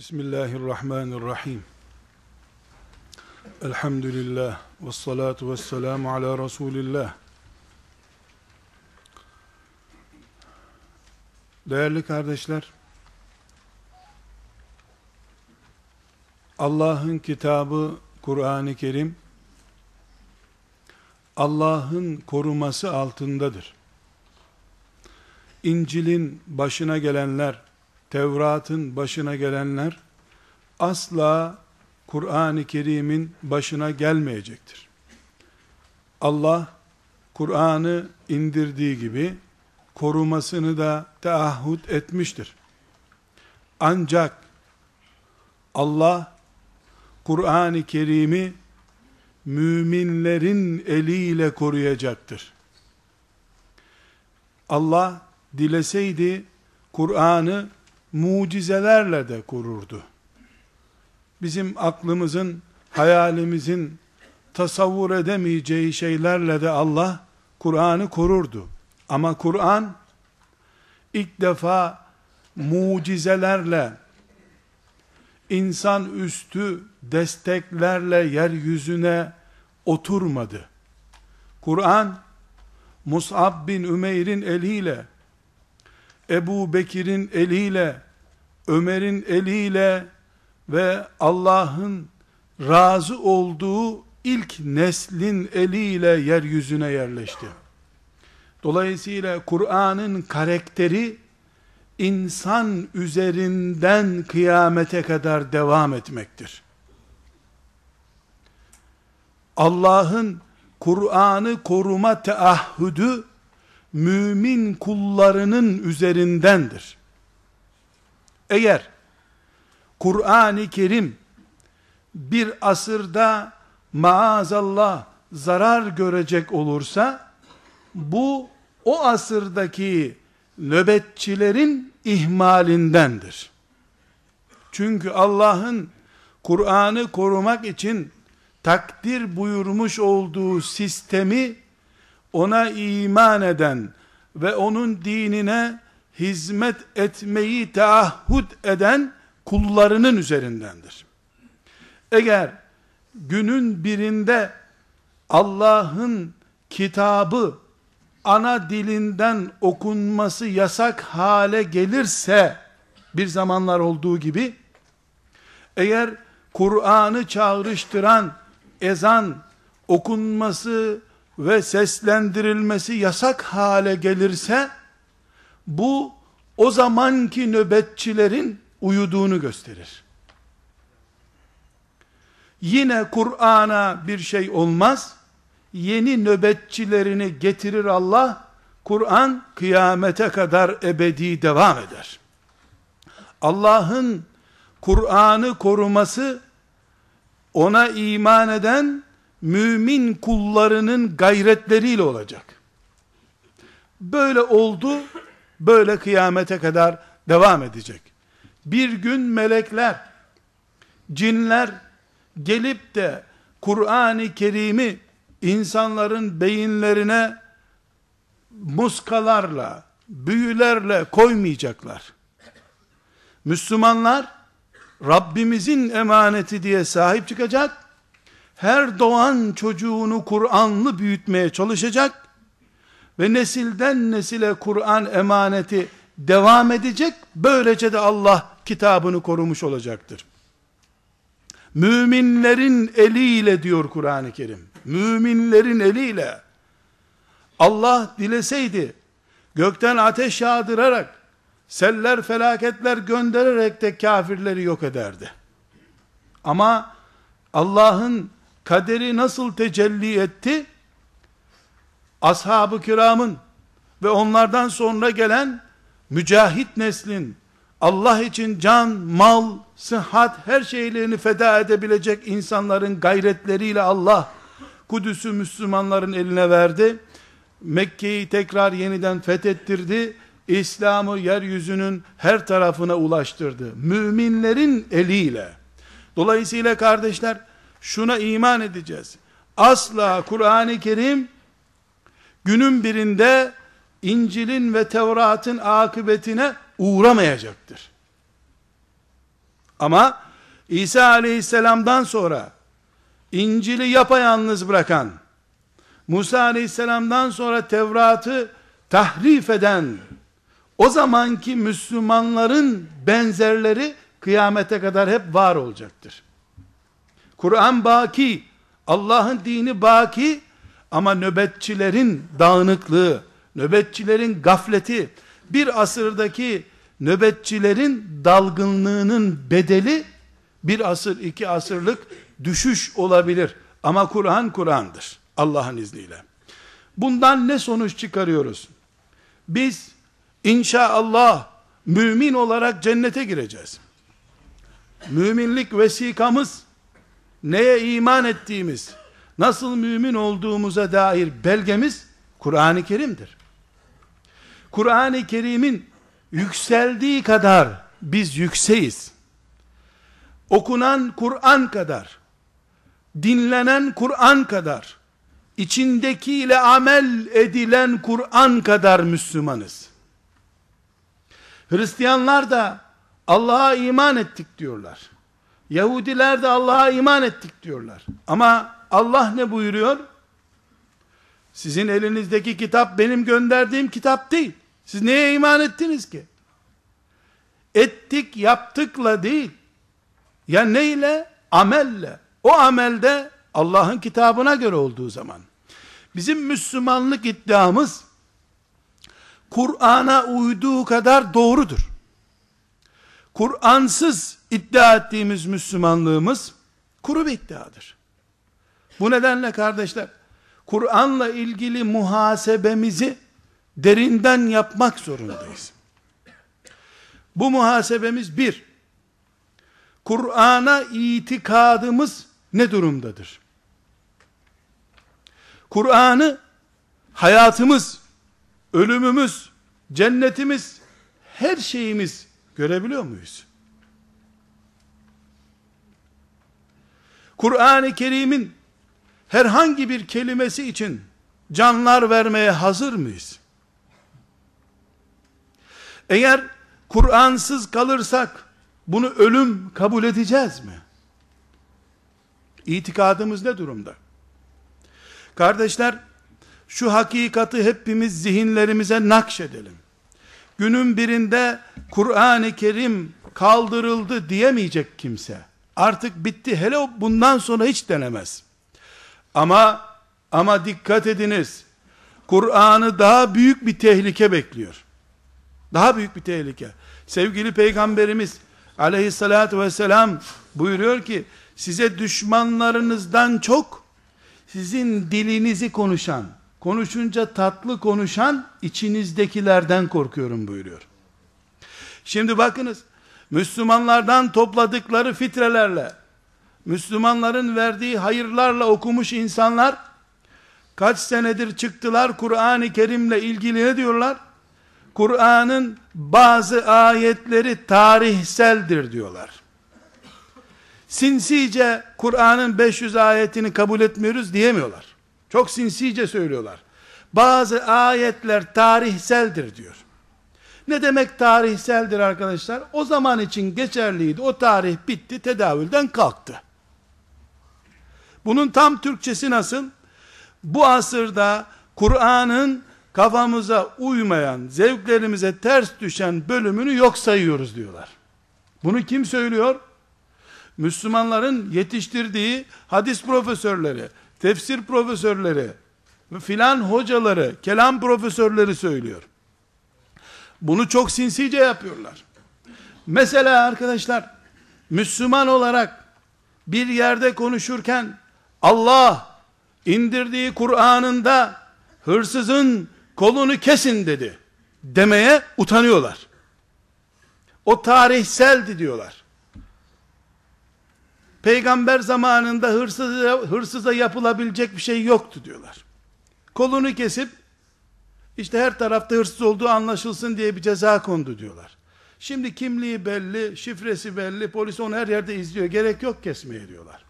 Bismillahirrahmanirrahim. Elhamdülillah ve salatu ve selamu ala Resulillah. Değerli kardeşler, Allah'ın kitabı Kur'an-ı Kerim, Allah'ın koruması altındadır. İncil'in başına gelenler, Tevrat'ın başına gelenler asla Kur'an-ı Kerim'in başına gelmeyecektir. Allah Kur'an'ı indirdiği gibi korumasını da taahhüt etmiştir. Ancak Allah Kur'an-ı Kerim'i müminlerin eliyle koruyacaktır. Allah dileseydi Kur'an'ı mucizelerle de korurdu. Bizim aklımızın, hayalimizin tasavvur edemeyeceği şeylerle de Allah Kur'an'ı korurdu. Ama Kur'an ilk defa mucizelerle insan üstü desteklerle yeryüzüne oturmadı. Kur'an Mus'ab bin Ümeyr'in eliyle Ebu Bekir'in eliyle, Ömer'in eliyle ve Allah'ın razı olduğu ilk neslin eliyle yeryüzüne yerleşti. Dolayısıyla Kur'an'ın karakteri insan üzerinden kıyamete kadar devam etmektir. Allah'ın Kur'an'ı koruma teahhüdü mümin kullarının üzerindendir. Eğer Kur'an-ı Kerim bir asırda maazallah zarar görecek olursa bu o asırdaki nöbetçilerin ihmalindendir. Çünkü Allah'ın Kur'an'ı korumak için takdir buyurmuş olduğu sistemi ona iman eden ve onun dinine hizmet etmeyi taahhüt eden kullarının üzerindendir. Eğer günün birinde Allah'ın kitabı ana dilinden okunması yasak hale gelirse bir zamanlar olduğu gibi eğer Kur'an'ı çağrıştıran ezan okunması ve seslendirilmesi yasak hale gelirse bu o zamanki nöbetçilerin uyuduğunu gösterir. Yine Kur'an'a bir şey olmaz. Yeni nöbetçilerini getirir Allah. Kur'an kıyamete kadar ebedi devam eder. Allah'ın Kur'an'ı koruması ona iman eden mümin kullarının gayretleriyle olacak. Böyle oldu, böyle kıyamete kadar devam edecek. Bir gün melekler, cinler gelip de Kur'an-ı Kerim'i insanların beyinlerine muskalarla, büyülerle koymayacaklar. Müslümanlar Rabbimizin emaneti diye sahip çıkacak her doğan çocuğunu Kur'anlı büyütmeye çalışacak ve nesilden nesile Kur'an emaneti devam edecek. Böylece de Allah kitabını korumuş olacaktır. Müminlerin eliyle diyor Kur'an-ı Kerim. Müminlerin eliyle. Allah dileseydi gökten ateş yağdırarak seller felaketler göndererek de kafirleri yok ederdi. Ama Allah'ın kaderi nasıl tecelli etti? Ashab-ı kiramın ve onlardan sonra gelen mücahit neslin, Allah için can, mal, sıhhat, her şeylerini feda edebilecek insanların gayretleriyle Allah Kudüs'ü Müslümanların eline verdi. Mekke'yi tekrar yeniden fethettirdi. İslam'ı yeryüzünün her tarafına ulaştırdı. Müminlerin eliyle. Dolayısıyla kardeşler şuna iman edeceğiz. Asla Kur'an-ı Kerim günün birinde İncil'in ve Tevrat'ın akıbetine uğramayacaktır. Ama İsa aleyhisselamdan sonra İncil'i yapayalnız bırakan, Musa aleyhisselamdan sonra Tevrat'ı tahrif eden, o zamanki Müslümanların benzerleri kıyamete kadar hep var olacaktır. Kur'an baki, Allah'ın dini baki, ama nöbetçilerin dağınıklığı, nöbetçilerin gafleti, bir asırdaki nöbetçilerin dalgınlığının bedeli, bir asır, iki asırlık düşüş olabilir. Ama Kur'an Kur'an'dır. Allah'ın izniyle. Bundan ne sonuç çıkarıyoruz? Biz inşallah mümin olarak cennete gireceğiz. Müminlik vesikamız neye iman ettiğimiz, nasıl mümin olduğumuza dair belgemiz Kur'an-ı Kerim'dir. Kur'an-ı Kerim'in yükseldiği kadar biz yükseğiz. Okunan Kur'an kadar, dinlenen Kur'an kadar, içindekiyle amel edilen Kur'an kadar Müslümanız. Hristiyanlar da Allah'a iman ettik diyorlar. Yahudiler de Allah'a iman ettik diyorlar. Ama Allah ne buyuruyor? Sizin elinizdeki kitap benim gönderdiğim kitap değil. Siz neye iman ettiniz ki? Ettik yaptıkla değil. Ya neyle? Amelle. O amelde Allah'ın kitabına göre olduğu zaman. Bizim Müslümanlık iddiamız Kur'an'a uyduğu kadar doğrudur. Kur'ansız iddia ettiğimiz Müslümanlığımız kuru bir iddiadır. Bu nedenle kardeşler, Kur'an'la ilgili muhasebemizi derinden yapmak zorundayız. Bu muhasebemiz bir, Kur'an'a itikadımız ne durumdadır? Kur'an'ı hayatımız, ölümümüz, cennetimiz, her şeyimiz görebiliyor muyuz? Kur'an-ı Kerim'in herhangi bir kelimesi için canlar vermeye hazır mıyız? Eğer Kur'ansız kalırsak bunu ölüm kabul edeceğiz mi? İtikadımız ne durumda? Kardeşler, şu hakikati hepimiz zihinlerimize nakşedelim. Günün birinde Kur'an-ı Kerim kaldırıldı diyemeyecek kimse. Artık bitti. Hele bundan sonra hiç denemez. Ama ama dikkat ediniz. Kur'an'ı daha büyük bir tehlike bekliyor. Daha büyük bir tehlike. Sevgili peygamberimiz aleyhissalatü vesselam buyuruyor ki size düşmanlarınızdan çok sizin dilinizi konuşan, konuşunca tatlı konuşan içinizdekilerden korkuyorum buyuruyor. Şimdi bakınız Müslümanlardan topladıkları fitrelerle, Müslümanların verdiği hayırlarla okumuş insanlar, kaç senedir çıktılar Kur'an-ı Kerim'le ilgili ne diyorlar? Kur'an'ın bazı ayetleri tarihseldir diyorlar. Sinsice Kur'an'ın 500 ayetini kabul etmiyoruz diyemiyorlar. Çok sinsice söylüyorlar. Bazı ayetler tarihseldir diyor. Ne demek tarihseldir arkadaşlar? O zaman için geçerliydi. O tarih bitti, tedavülden kalktı. Bunun tam Türkçesi nasıl? Bu asırda Kur'an'ın kafamıza uymayan, zevklerimize ters düşen bölümünü yok sayıyoruz diyorlar. Bunu kim söylüyor? Müslümanların yetiştirdiği hadis profesörleri, tefsir profesörleri, filan hocaları, kelam profesörleri söylüyor. Bunu çok sinsice yapıyorlar. Mesela arkadaşlar, Müslüman olarak bir yerde konuşurken Allah indirdiği Kur'an'ında hırsızın kolunu kesin dedi demeye utanıyorlar. O tarihseldi diyorlar. Peygamber zamanında hırsıza, hırsıza yapılabilecek bir şey yoktu diyorlar. Kolunu kesip işte her tarafta hırsız olduğu anlaşılsın diye bir ceza kondu diyorlar. Şimdi kimliği belli, şifresi belli, polis onu her yerde izliyor. Gerek yok kesmeye diyorlar.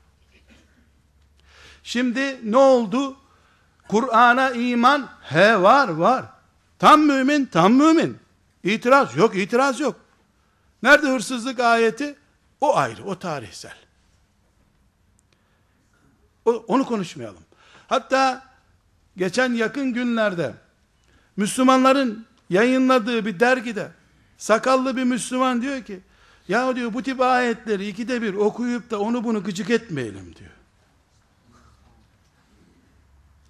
Şimdi ne oldu? Kur'an'a iman, he var var. Tam mümin, tam mümin. İtiraz yok, itiraz yok. Nerede hırsızlık ayeti? O ayrı, o tarihsel. O, onu konuşmayalım. Hatta geçen yakın günlerde Müslümanların yayınladığı bir dergide sakallı bir Müslüman diyor ki ya diyor bu tip ayetleri ikide bir okuyup da onu bunu gıcık etmeyelim diyor.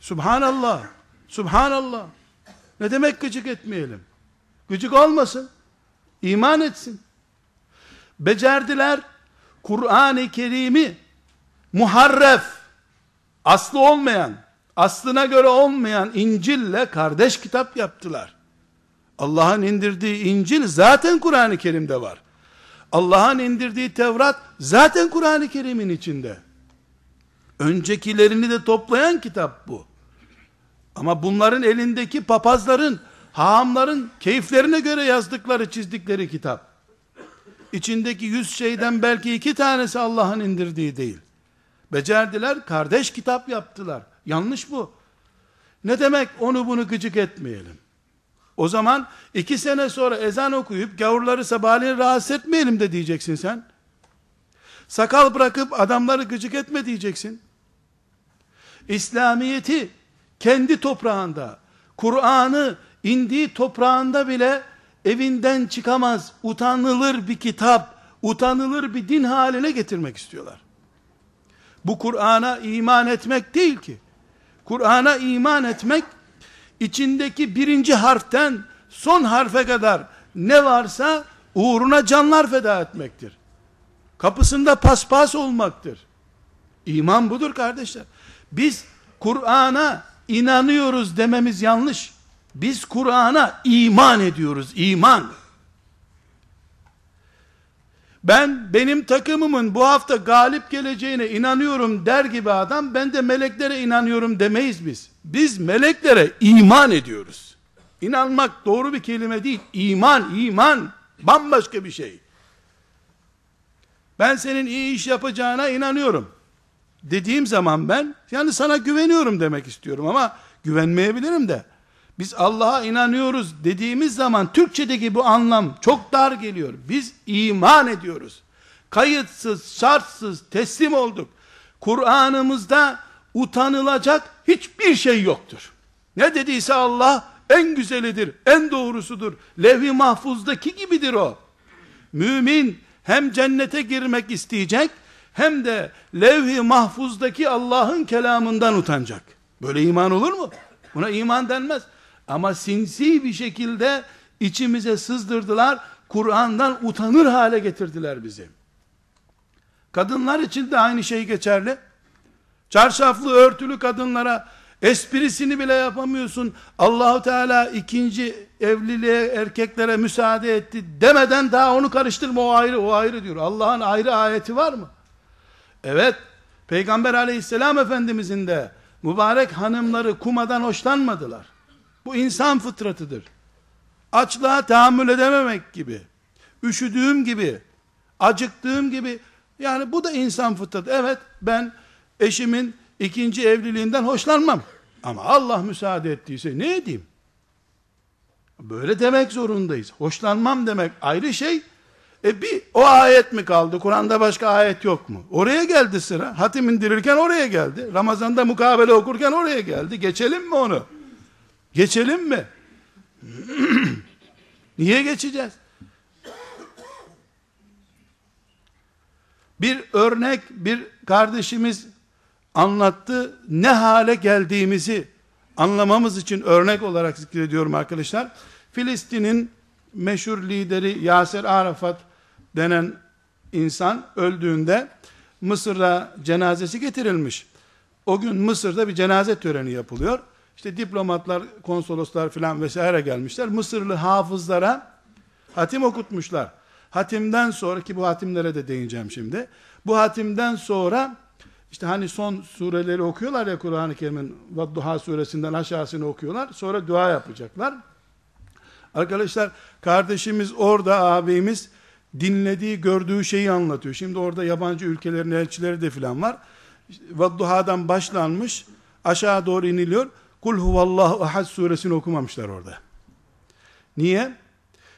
Subhanallah. Subhanallah. Ne demek gıcık etmeyelim? Gıcık olmasın. İman etsin. Becerdiler. Kur'an-ı Kerim'i muharref, aslı olmayan, aslına göre olmayan İncil'le kardeş kitap yaptılar. Allah'ın indirdiği İncil zaten Kur'an-ı Kerim'de var. Allah'ın indirdiği Tevrat zaten Kur'an-ı Kerim'in içinde. Öncekilerini de toplayan kitap bu. Ama bunların elindeki papazların, hahamların keyiflerine göre yazdıkları, çizdikleri kitap. İçindeki yüz şeyden belki iki tanesi Allah'ın indirdiği değil. Becerdiler, kardeş kitap yaptılar. Yanlış bu. Ne demek onu bunu gıcık etmeyelim. O zaman iki sene sonra ezan okuyup gavurları sabahleyin rahatsız etmeyelim de diyeceksin sen. Sakal bırakıp adamları gıcık etme diyeceksin. İslamiyeti kendi toprağında, Kur'an'ı indiği toprağında bile evinden çıkamaz, utanılır bir kitap, utanılır bir din haline getirmek istiyorlar. Bu Kur'an'a iman etmek değil ki. Kur'an'a iman etmek, içindeki birinci harften son harfe kadar ne varsa uğruna canlar feda etmektir. Kapısında paspas olmaktır. İman budur kardeşler. Biz Kur'an'a inanıyoruz dememiz yanlış. Biz Kur'an'a iman ediyoruz. İman. Ben benim takımımın bu hafta galip geleceğine inanıyorum der gibi adam ben de meleklere inanıyorum demeyiz biz. Biz meleklere iman ediyoruz. İnanmak doğru bir kelime değil. İman, iman bambaşka bir şey. Ben senin iyi iş yapacağına inanıyorum. Dediğim zaman ben yani sana güveniyorum demek istiyorum ama güvenmeyebilirim de. Biz Allah'a inanıyoruz dediğimiz zaman Türkçedeki bu anlam çok dar geliyor. Biz iman ediyoruz. Kayıtsız, şartsız teslim olduk. Kur'an'ımızda utanılacak hiçbir şey yoktur. Ne dediyse Allah en güzelidir, en doğrusudur. Levh-i mahfuzdaki gibidir o. Mümin hem cennete girmek isteyecek hem de levh-i mahfuzdaki Allah'ın kelamından utanacak. Böyle iman olur mu? Buna iman denmez. Ama sinsi bir şekilde içimize sızdırdılar. Kur'an'dan utanır hale getirdiler bizi. Kadınlar için de aynı şey geçerli. Çarşaflı örtülü kadınlara esprisini bile yapamıyorsun. Allahu Teala ikinci evliliğe erkeklere müsaade etti demeden daha onu karıştırma o ayrı o ayrı diyor. Allah'ın ayrı ayeti var mı? Evet. Peygamber aleyhisselam efendimizin de mübarek hanımları kumadan hoşlanmadılar. Bu insan fıtratıdır. Açlığa tahammül edememek gibi, üşüdüğüm gibi, acıktığım gibi, yani bu da insan fıtratı. Evet ben eşimin ikinci evliliğinden hoşlanmam. Ama Allah müsaade ettiyse ne edeyim? Böyle demek zorundayız. Hoşlanmam demek ayrı şey. E bir o ayet mi kaldı? Kur'an'da başka ayet yok mu? Oraya geldi sıra. Hatim indirirken oraya geldi. Ramazan'da mukabele okurken oraya geldi. Geçelim mi onu? Geçelim mi? Niye geçeceğiz? Bir örnek bir kardeşimiz anlattı. Ne hale geldiğimizi anlamamız için örnek olarak zikrediyorum arkadaşlar. Filistin'in meşhur lideri Yasir Arafat denen insan öldüğünde Mısır'a cenazesi getirilmiş. O gün Mısır'da bir cenaze töreni yapılıyor. İşte diplomatlar, konsoloslar filan vesaire gelmişler. Mısırlı hafızlara hatim okutmuşlar. Hatimden sonra ki bu hatimlere de değineceğim şimdi. Bu hatimden sonra işte hani son sureleri okuyorlar ya Kur'an-ı Kerim'in Vadduha suresinden aşağısını okuyorlar. Sonra dua yapacaklar. Arkadaşlar kardeşimiz orada abimiz dinlediği, gördüğü şeyi anlatıyor. Şimdi orada yabancı ülkelerin elçileri de filan var. Vadduha'dan başlanmış, aşağı doğru iniliyor. Kul huvallahu ahad suresini okumamışlar orada. Niye?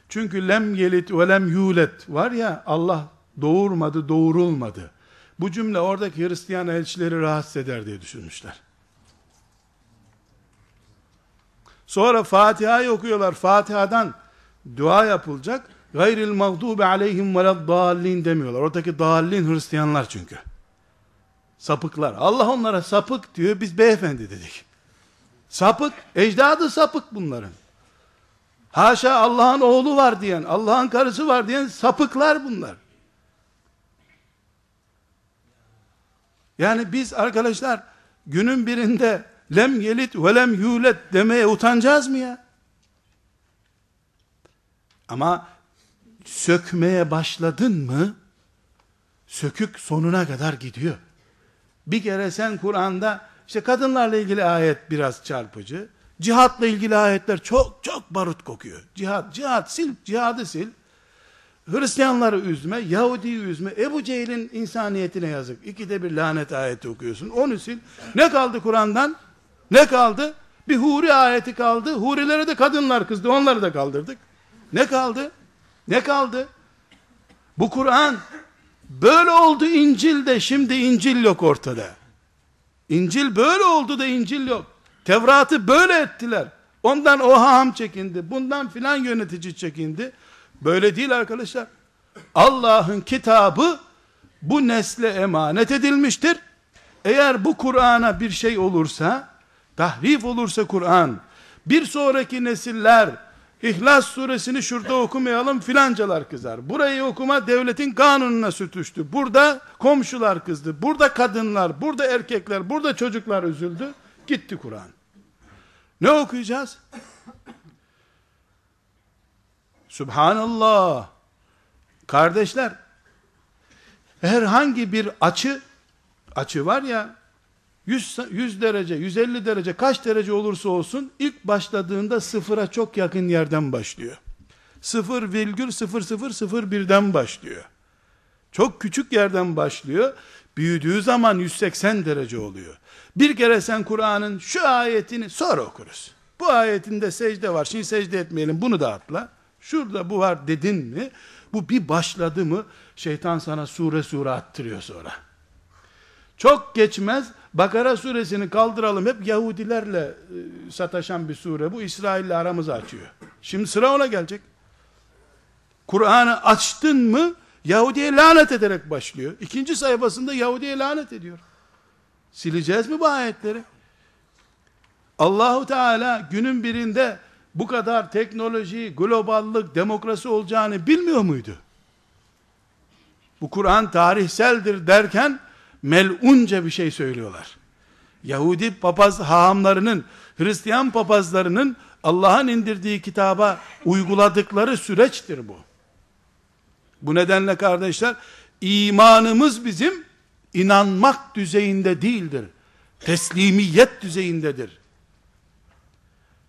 Çünkü lem yelit ve lem yulet var ya Allah doğurmadı, doğurulmadı. Bu cümle oradaki Hristiyan elçileri rahatsız eder diye düşünmüşler. Sonra Fatiha'yı okuyorlar. Fatiha'dan dua yapılacak. Gayril mağdubi aleyhim veleddallin demiyorlar. Oradaki dallin Hristiyanlar çünkü. Sapıklar. Allah onlara sapık diyor. Biz beyefendi dedik. Sapık. Ecdadı sapık bunların. Haşa Allah'ın oğlu var diyen, Allah'ın karısı var diyen sapıklar bunlar. Yani biz arkadaşlar günün birinde lem yelit ve lem yulet demeye utanacağız mı ya? Ama sökmeye başladın mı sökük sonuna kadar gidiyor. Bir kere sen Kur'an'da işte kadınlarla ilgili ayet biraz çarpıcı. Cihatla ilgili ayetler çok çok barut kokuyor. Cihat, cihat sil, cihadı sil. Hristiyanları üzme, Yahudi'yi üzme, Ebu Cehil'in insaniyetine yazık. İkide bir lanet ayeti okuyorsun. Onu sil. Ne kaldı Kur'an'dan? Ne kaldı? Bir huri ayeti kaldı. Hurilere de kadınlar kızdı. Onları da kaldırdık. Ne kaldı? Ne kaldı? Bu Kur'an böyle oldu İncil'de. Şimdi İncil yok ortada. İncil böyle oldu da İncil yok. Tevrat'ı böyle ettiler. Ondan o haham çekindi. Bundan filan yönetici çekindi. Böyle değil arkadaşlar. Allah'ın kitabı bu nesle emanet edilmiştir. Eğer bu Kur'an'a bir şey olursa, tahrif olursa Kur'an, bir sonraki nesiller, İhlas suresini şurada okumayalım filancalar kızar. Burayı okuma devletin kanununa sürtüştü. Burada komşular kızdı. Burada kadınlar, burada erkekler, burada çocuklar üzüldü. Gitti Kur'an. Ne okuyacağız? Subhanallah. Kardeşler, herhangi bir açı, açı var ya, 100, 100 derece, 150 derece, kaç derece olursa olsun, ilk başladığında sıfıra çok yakın yerden başlıyor. 0,0001'den başlıyor. Çok küçük yerden başlıyor. Büyüdüğü zaman 180 derece oluyor. Bir kere sen Kur'an'ın şu ayetini sonra okuruz. Bu ayetinde secde var. Şimdi secde etmeyelim. Bunu da atla. Şurada bu var dedin mi? Bu bir başladı mı şeytan sana sure sure attırıyor sonra. Çok geçmez Bakara suresini kaldıralım. Hep Yahudilerle e, sataşan bir sure. Bu İsrail'le aramızı açıyor. Şimdi sıra ona gelecek. Kur'an'ı açtın mı Yahudi'ye lanet ederek başlıyor. İkinci sayfasında Yahudi'ye lanet ediyor. Sileceğiz mi bu ayetleri? Allahu Teala günün birinde bu kadar teknoloji, globallık, demokrasi olacağını bilmiyor muydu? Bu Kur'an tarihseldir derken melunca bir şey söylüyorlar. Yahudi papaz hahamlarının, Hristiyan papazlarının Allah'ın indirdiği kitaba uyguladıkları süreçtir bu. Bu nedenle kardeşler, imanımız bizim inanmak düzeyinde değildir. Teslimiyet düzeyindedir.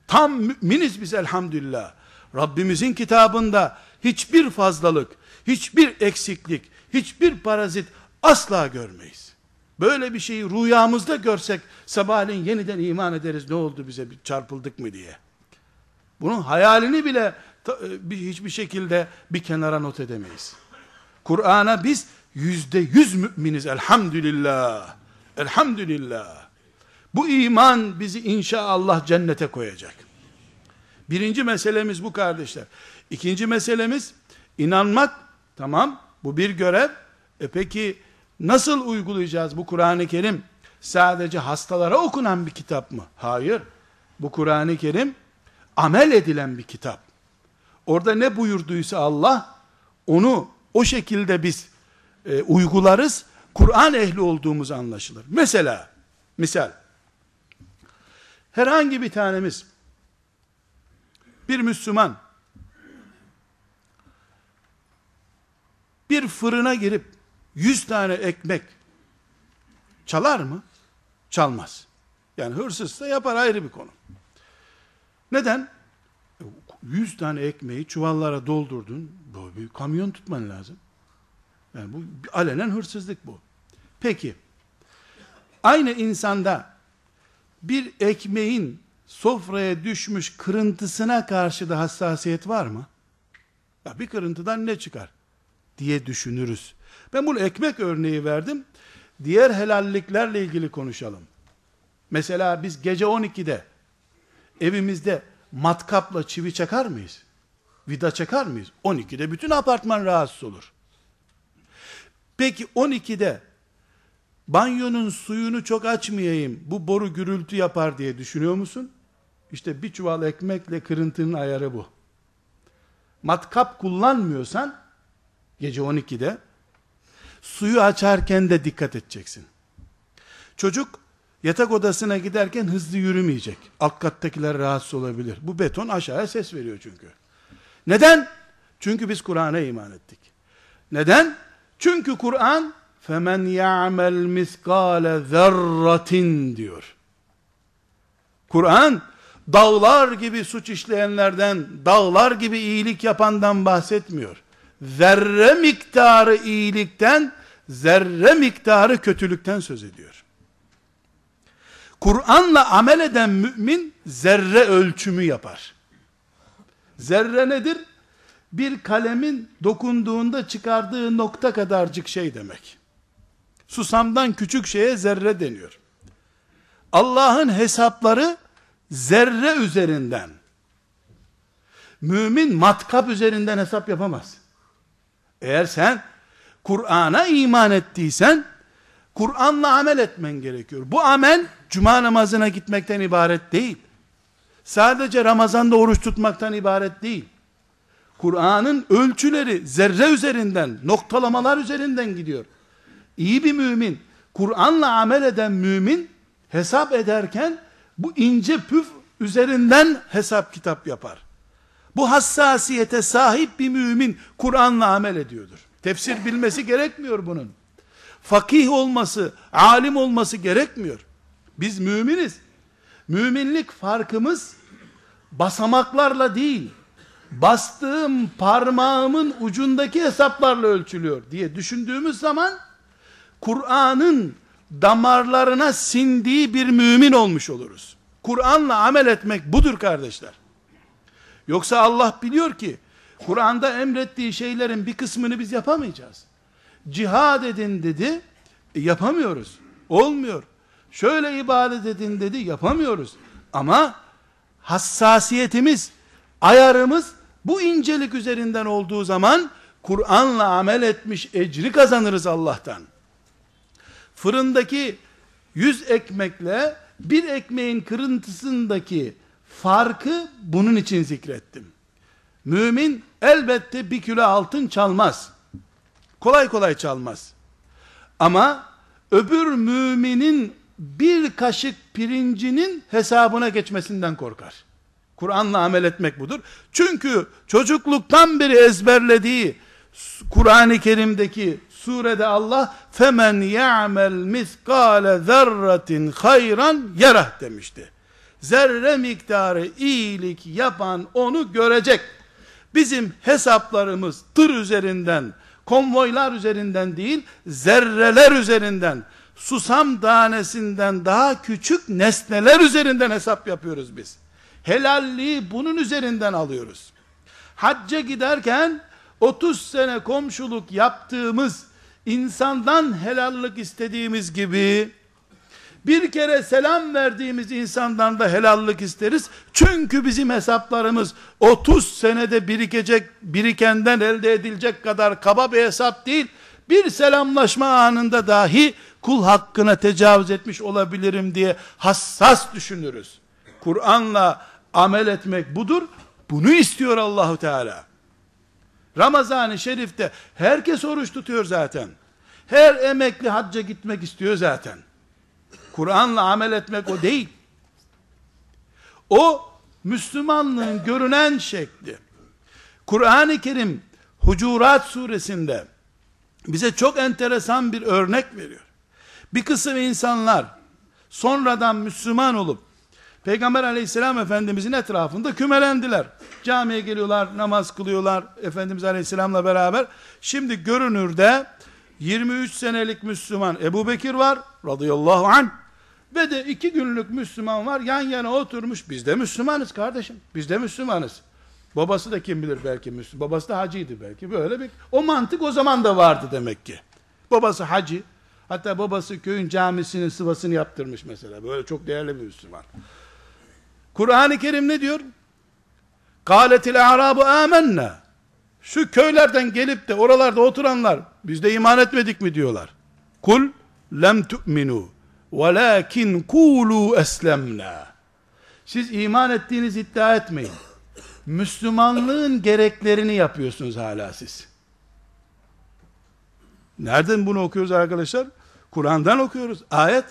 Tam müminiz biz elhamdülillah. Rabbimizin kitabında hiçbir fazlalık, hiçbir eksiklik, hiçbir parazit asla görmeyiz. Böyle bir şeyi rüyamızda görsek sabahleyin yeniden iman ederiz ne oldu bize bir çarpıldık mı diye. Bunun hayalini bile e, hiçbir şekilde bir kenara not edemeyiz. Kur'an'a biz yüzde yüz müminiz elhamdülillah. Elhamdülillah. Bu iman bizi inşallah cennete koyacak. Birinci meselemiz bu kardeşler. İkinci meselemiz inanmak. Tamam bu bir görev. E peki nasıl uygulayacağız bu Kur'an-ı Kerim? Sadece hastalara okunan bir kitap mı? Hayır. Bu Kur'an-ı Kerim amel edilen bir kitap. Orada ne buyurduysa Allah onu o şekilde biz e, uygularız. Kur'an ehli olduğumuz anlaşılır. Mesela misal herhangi bir tanemiz bir Müslüman bir fırına girip 100 tane ekmek çalar mı? Çalmaz. Yani hırsızsa yapar ayrı bir konu. Neden? 100 tane ekmeği çuvallara doldurdun. Bu bir kamyon tutman lazım. Yani bu alenen hırsızlık bu. Peki, aynı insanda bir ekmeğin sofraya düşmüş kırıntısına karşı da hassasiyet var mı? Ya bir kırıntıdan ne çıkar? diye düşünürüz. Ben bunu ekmek örneği verdim. Diğer helalliklerle ilgili konuşalım. Mesela biz gece 12'de evimizde matkapla çivi çakar mıyız? Vida çakar mıyız? 12'de bütün apartman rahatsız olur. Peki 12'de banyonun suyunu çok açmayayım, bu boru gürültü yapar diye düşünüyor musun? İşte bir çuval ekmekle kırıntının ayarı bu. Matkap kullanmıyorsan, gece 12'de, suyu açarken de dikkat edeceksin. Çocuk, yatak odasına giderken hızlı yürümeyecek. Alt kattakiler rahatsız olabilir. Bu beton aşağıya ses veriyor çünkü. Neden? Çünkü biz Kur'an'a iman ettik. Neden? Çünkü Kur'an femen ya'mel miskale zerratin diyor. Kur'an dağlar gibi suç işleyenlerden, dağlar gibi iyilik yapandan bahsetmiyor. Zerre miktarı iyilikten, zerre miktarı kötülükten söz ediyor. Kur'an'la amel eden mümin zerre ölçümü yapar. Zerre nedir? Bir kalemin dokunduğunda çıkardığı nokta kadarcık şey demek. Susamdan küçük şeye zerre deniyor. Allah'ın hesapları zerre üzerinden. Mümin matkap üzerinden hesap yapamaz. Eğer sen Kur'an'a iman ettiysen Kur'an'la amel etmen gerekiyor. Bu amel cuma namazına gitmekten ibaret değil. Sadece Ramazan'da oruç tutmaktan ibaret değil. Kur'an'ın ölçüleri zerre üzerinden, noktalamalar üzerinden gidiyor. İyi bir mümin, Kur'an'la amel eden mümin hesap ederken bu ince püf üzerinden hesap kitap yapar. Bu hassasiyete sahip bir mümin Kur'an'la amel ediyordur. Tefsir bilmesi gerekmiyor bunun. Fakih olması, alim olması gerekmiyor. Biz müminiz. Müminlik farkımız basamaklarla değil, bastığım parmağımın ucundaki hesaplarla ölçülüyor diye düşündüğümüz zaman Kur'an'ın damarlarına sindiği bir mümin olmuş oluruz. Kur'an'la amel etmek budur kardeşler. Yoksa Allah biliyor ki Kur'an'da emrettiği şeylerin bir kısmını biz yapamayacağız. Cihad edin dedi, e, yapamıyoruz. Olmuyor. Şöyle ibadet edin dedi, yapamıyoruz. Ama hassasiyetimiz, ayarımız bu incelik üzerinden olduğu zaman Kur'an'la amel etmiş ecri kazanırız Allah'tan. Fırındaki yüz ekmekle bir ekmeğin kırıntısındaki farkı bunun için zikrettim. Mümin elbette bir kilo altın çalmaz. Kolay kolay çalmaz. Ama öbür müminin bir kaşık pirincinin hesabına geçmesinden korkar. Kur'an'la amel etmek budur. Çünkü çocukluktan beri ezberlediği Kur'an-ı Kerim'deki surede Allah femen ya'mel miskale zerratin hayran yarah demişti. Zerre miktarı iyilik yapan onu görecek. Bizim hesaplarımız tır üzerinden, konvoylar üzerinden değil, zerreler üzerinden, susam tanesinden daha küçük nesneler üzerinden hesap yapıyoruz biz. Helalliği bunun üzerinden alıyoruz. Hacca giderken 30 sene komşuluk yaptığımız insandan helallik istediğimiz gibi bir kere selam verdiğimiz insandan da helallik isteriz. Çünkü bizim hesaplarımız 30 senede birikecek, birikenden elde edilecek kadar kaba bir hesap değil. Bir selamlaşma anında dahi kul hakkına tecavüz etmiş olabilirim diye hassas düşünürüz. Kur'an'la amel etmek budur. Bunu istiyor Allahu Teala. Ramazan-ı Şerif'te herkes oruç tutuyor zaten. Her emekli hacca gitmek istiyor zaten. Kur'an'la amel etmek o değil. O Müslümanlığın görünen şekli. Kur'an-ı Kerim Hucurat suresinde bize çok enteresan bir örnek veriyor. Bir kısım insanlar sonradan Müslüman olup Peygamber aleyhisselam efendimizin etrafında kümelendiler. Camiye geliyorlar, namaz kılıyorlar Efendimiz aleyhisselamla beraber. Şimdi görünürde 23 senelik Müslüman Ebu Bekir var radıyallahu anh ve de iki günlük Müslüman var yan yana oturmuş. Biz de Müslümanız kardeşim. Biz de Müslümanız. Babası da kim bilir belki Müslüman. Babası da hacıydı belki. Böyle bir o mantık o zaman da vardı demek ki. Babası hacı. Hatta babası köyün camisinin sıvasını yaptırmış mesela. Böyle çok değerli bir Müslüman. Kur'an-ı Kerim ne diyor? Kâletil a'rabu âmennâ. Şu köylerden gelip de oralarda oturanlar biz de iman etmedik mi diyorlar. Kul lem tu'minu velakin kulu eslemna. Siz iman ettiğiniz iddia etmeyin. Müslümanlığın gereklerini yapıyorsunuz hala siz. Nereden bunu okuyoruz arkadaşlar? Kur'an'dan okuyoruz. Ayet.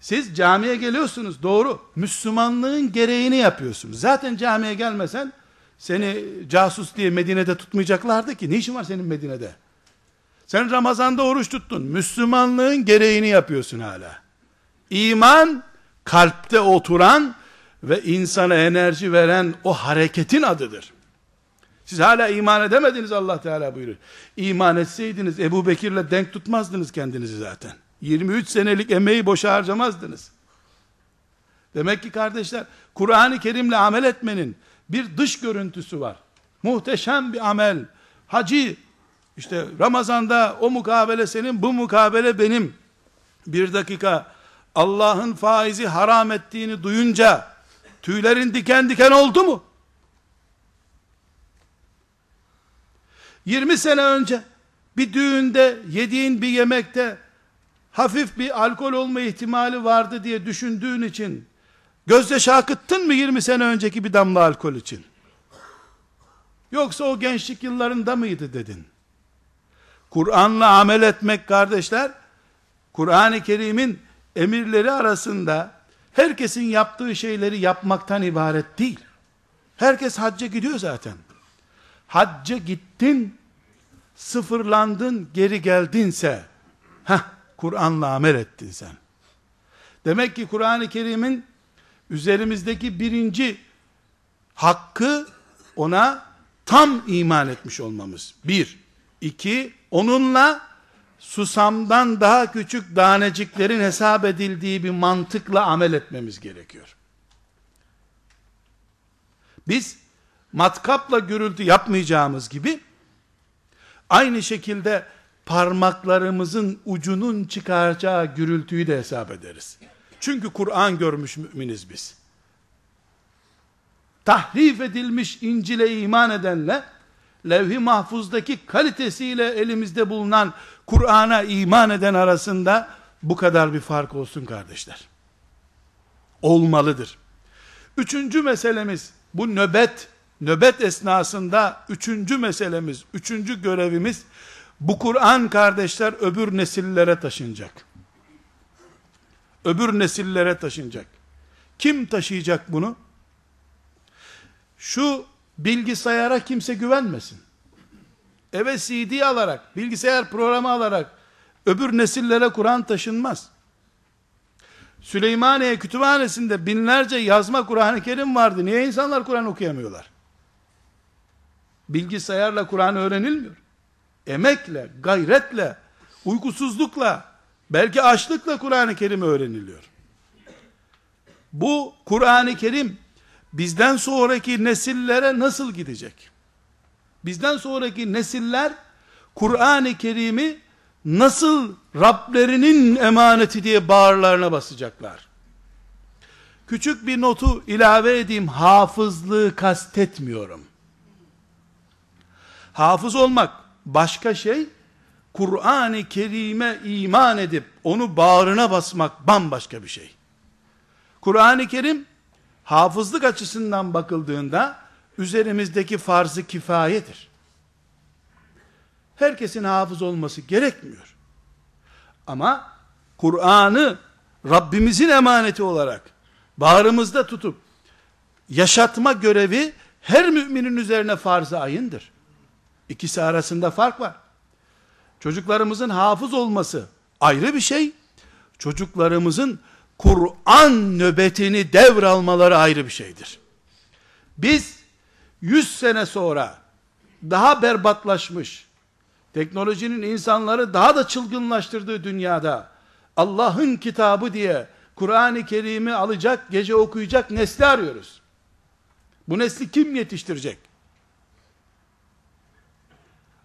Siz camiye geliyorsunuz doğru. Müslümanlığın gereğini yapıyorsunuz. Zaten camiye gelmesen seni casus diye Medine'de tutmayacaklardı ki. Ne işin var senin Medine'de? Sen Ramazan'da oruç tuttun. Müslümanlığın gereğini yapıyorsun hala. İman kalpte oturan ve insana enerji veren o hareketin adıdır. Siz hala iman edemediniz Allah Teala buyuruyor. İman etseydiniz Ebu Bekir'le denk tutmazdınız kendinizi zaten. 23 senelik emeği boşa harcamazdınız. Demek ki kardeşler Kur'an-ı Kerim'le amel etmenin bir dış görüntüsü var. Muhteşem bir amel. Hacı işte Ramazan'da o mukabele senin bu mukabele benim. Bir dakika Allah'ın faizi haram ettiğini duyunca tüylerin diken diken oldu mu? 20 sene önce bir düğünde yediğin bir yemekte hafif bir alkol olma ihtimali vardı diye düşündüğün için gözyaşı akıttın mı 20 sene önceki bir damla alkol için? Yoksa o gençlik yıllarında mıydı dedin? Kur'an'la amel etmek kardeşler, Kur'an-ı Kerim'in emirleri arasında herkesin yaptığı şeyleri yapmaktan ibaret değil. Herkes hacca gidiyor zaten. Hacca gittin, sıfırlandın, geri geldinse, heh, Kur'an'la amel ettin sen. Demek ki Kur'an-ı Kerim'in üzerimizdeki birinci hakkı ona tam iman etmiş olmamız. Bir. iki, onunla susamdan daha küçük taneciklerin hesap edildiği bir mantıkla amel etmemiz gerekiyor. Biz matkapla gürültü yapmayacağımız gibi aynı şekilde parmaklarımızın ucunun çıkaracağı gürültüyü de hesap ederiz. Çünkü Kur'an görmüş müminiz biz. Tahrif edilmiş İncil'e iman edenle levh-i mahfuzdaki kalitesiyle elimizde bulunan Kur'an'a iman eden arasında bu kadar bir fark olsun kardeşler. Olmalıdır. Üçüncü meselemiz bu nöbet, nöbet esnasında üçüncü meselemiz, üçüncü görevimiz bu Kur'an kardeşler öbür nesillere taşınacak. Öbür nesillere taşınacak. Kim taşıyacak bunu? Şu bilgisayara kimse güvenmesin. Eve CD alarak, bilgisayar programı alarak öbür nesillere Kur'an taşınmaz. Süleymaniye kütüphanesinde binlerce yazma Kur'an-ı Kerim vardı. Niye insanlar Kur'an okuyamıyorlar? Bilgisayarla Kur'an öğrenilmiyor. Emekle, gayretle, uykusuzlukla, belki açlıkla Kur'an-ı Kerim öğreniliyor. Bu Kur'an-ı Kerim bizden sonraki nesillere nasıl gidecek? Bizden sonraki nesiller Kur'an-ı Kerim'i nasıl Rablerinin emaneti diye bağırlarına basacaklar? Küçük bir notu ilave edeyim, hafızlığı kastetmiyorum. Hafız olmak başka şey, Kur'an-ı Kerim'e iman edip onu bağrına basmak bambaşka bir şey. Kur'an-ı Kerim hafızlık açısından bakıldığında üzerimizdeki farzı kifayedir. Herkesin hafız olması gerekmiyor. Ama Kur'an'ı Rabbimizin emaneti olarak bağrımızda tutup yaşatma görevi her müminin üzerine farz-ı ayındır. İkisi arasında fark var. Çocuklarımızın hafız olması ayrı bir şey. Çocuklarımızın Kur'an nöbetini devralmaları ayrı bir şeydir. Biz 100 sene sonra daha berbatlaşmış, teknolojinin insanları daha da çılgınlaştırdığı dünyada Allah'ın kitabı diye Kur'an-ı Kerim'i alacak, gece okuyacak nesli arıyoruz. Bu nesli kim yetiştirecek?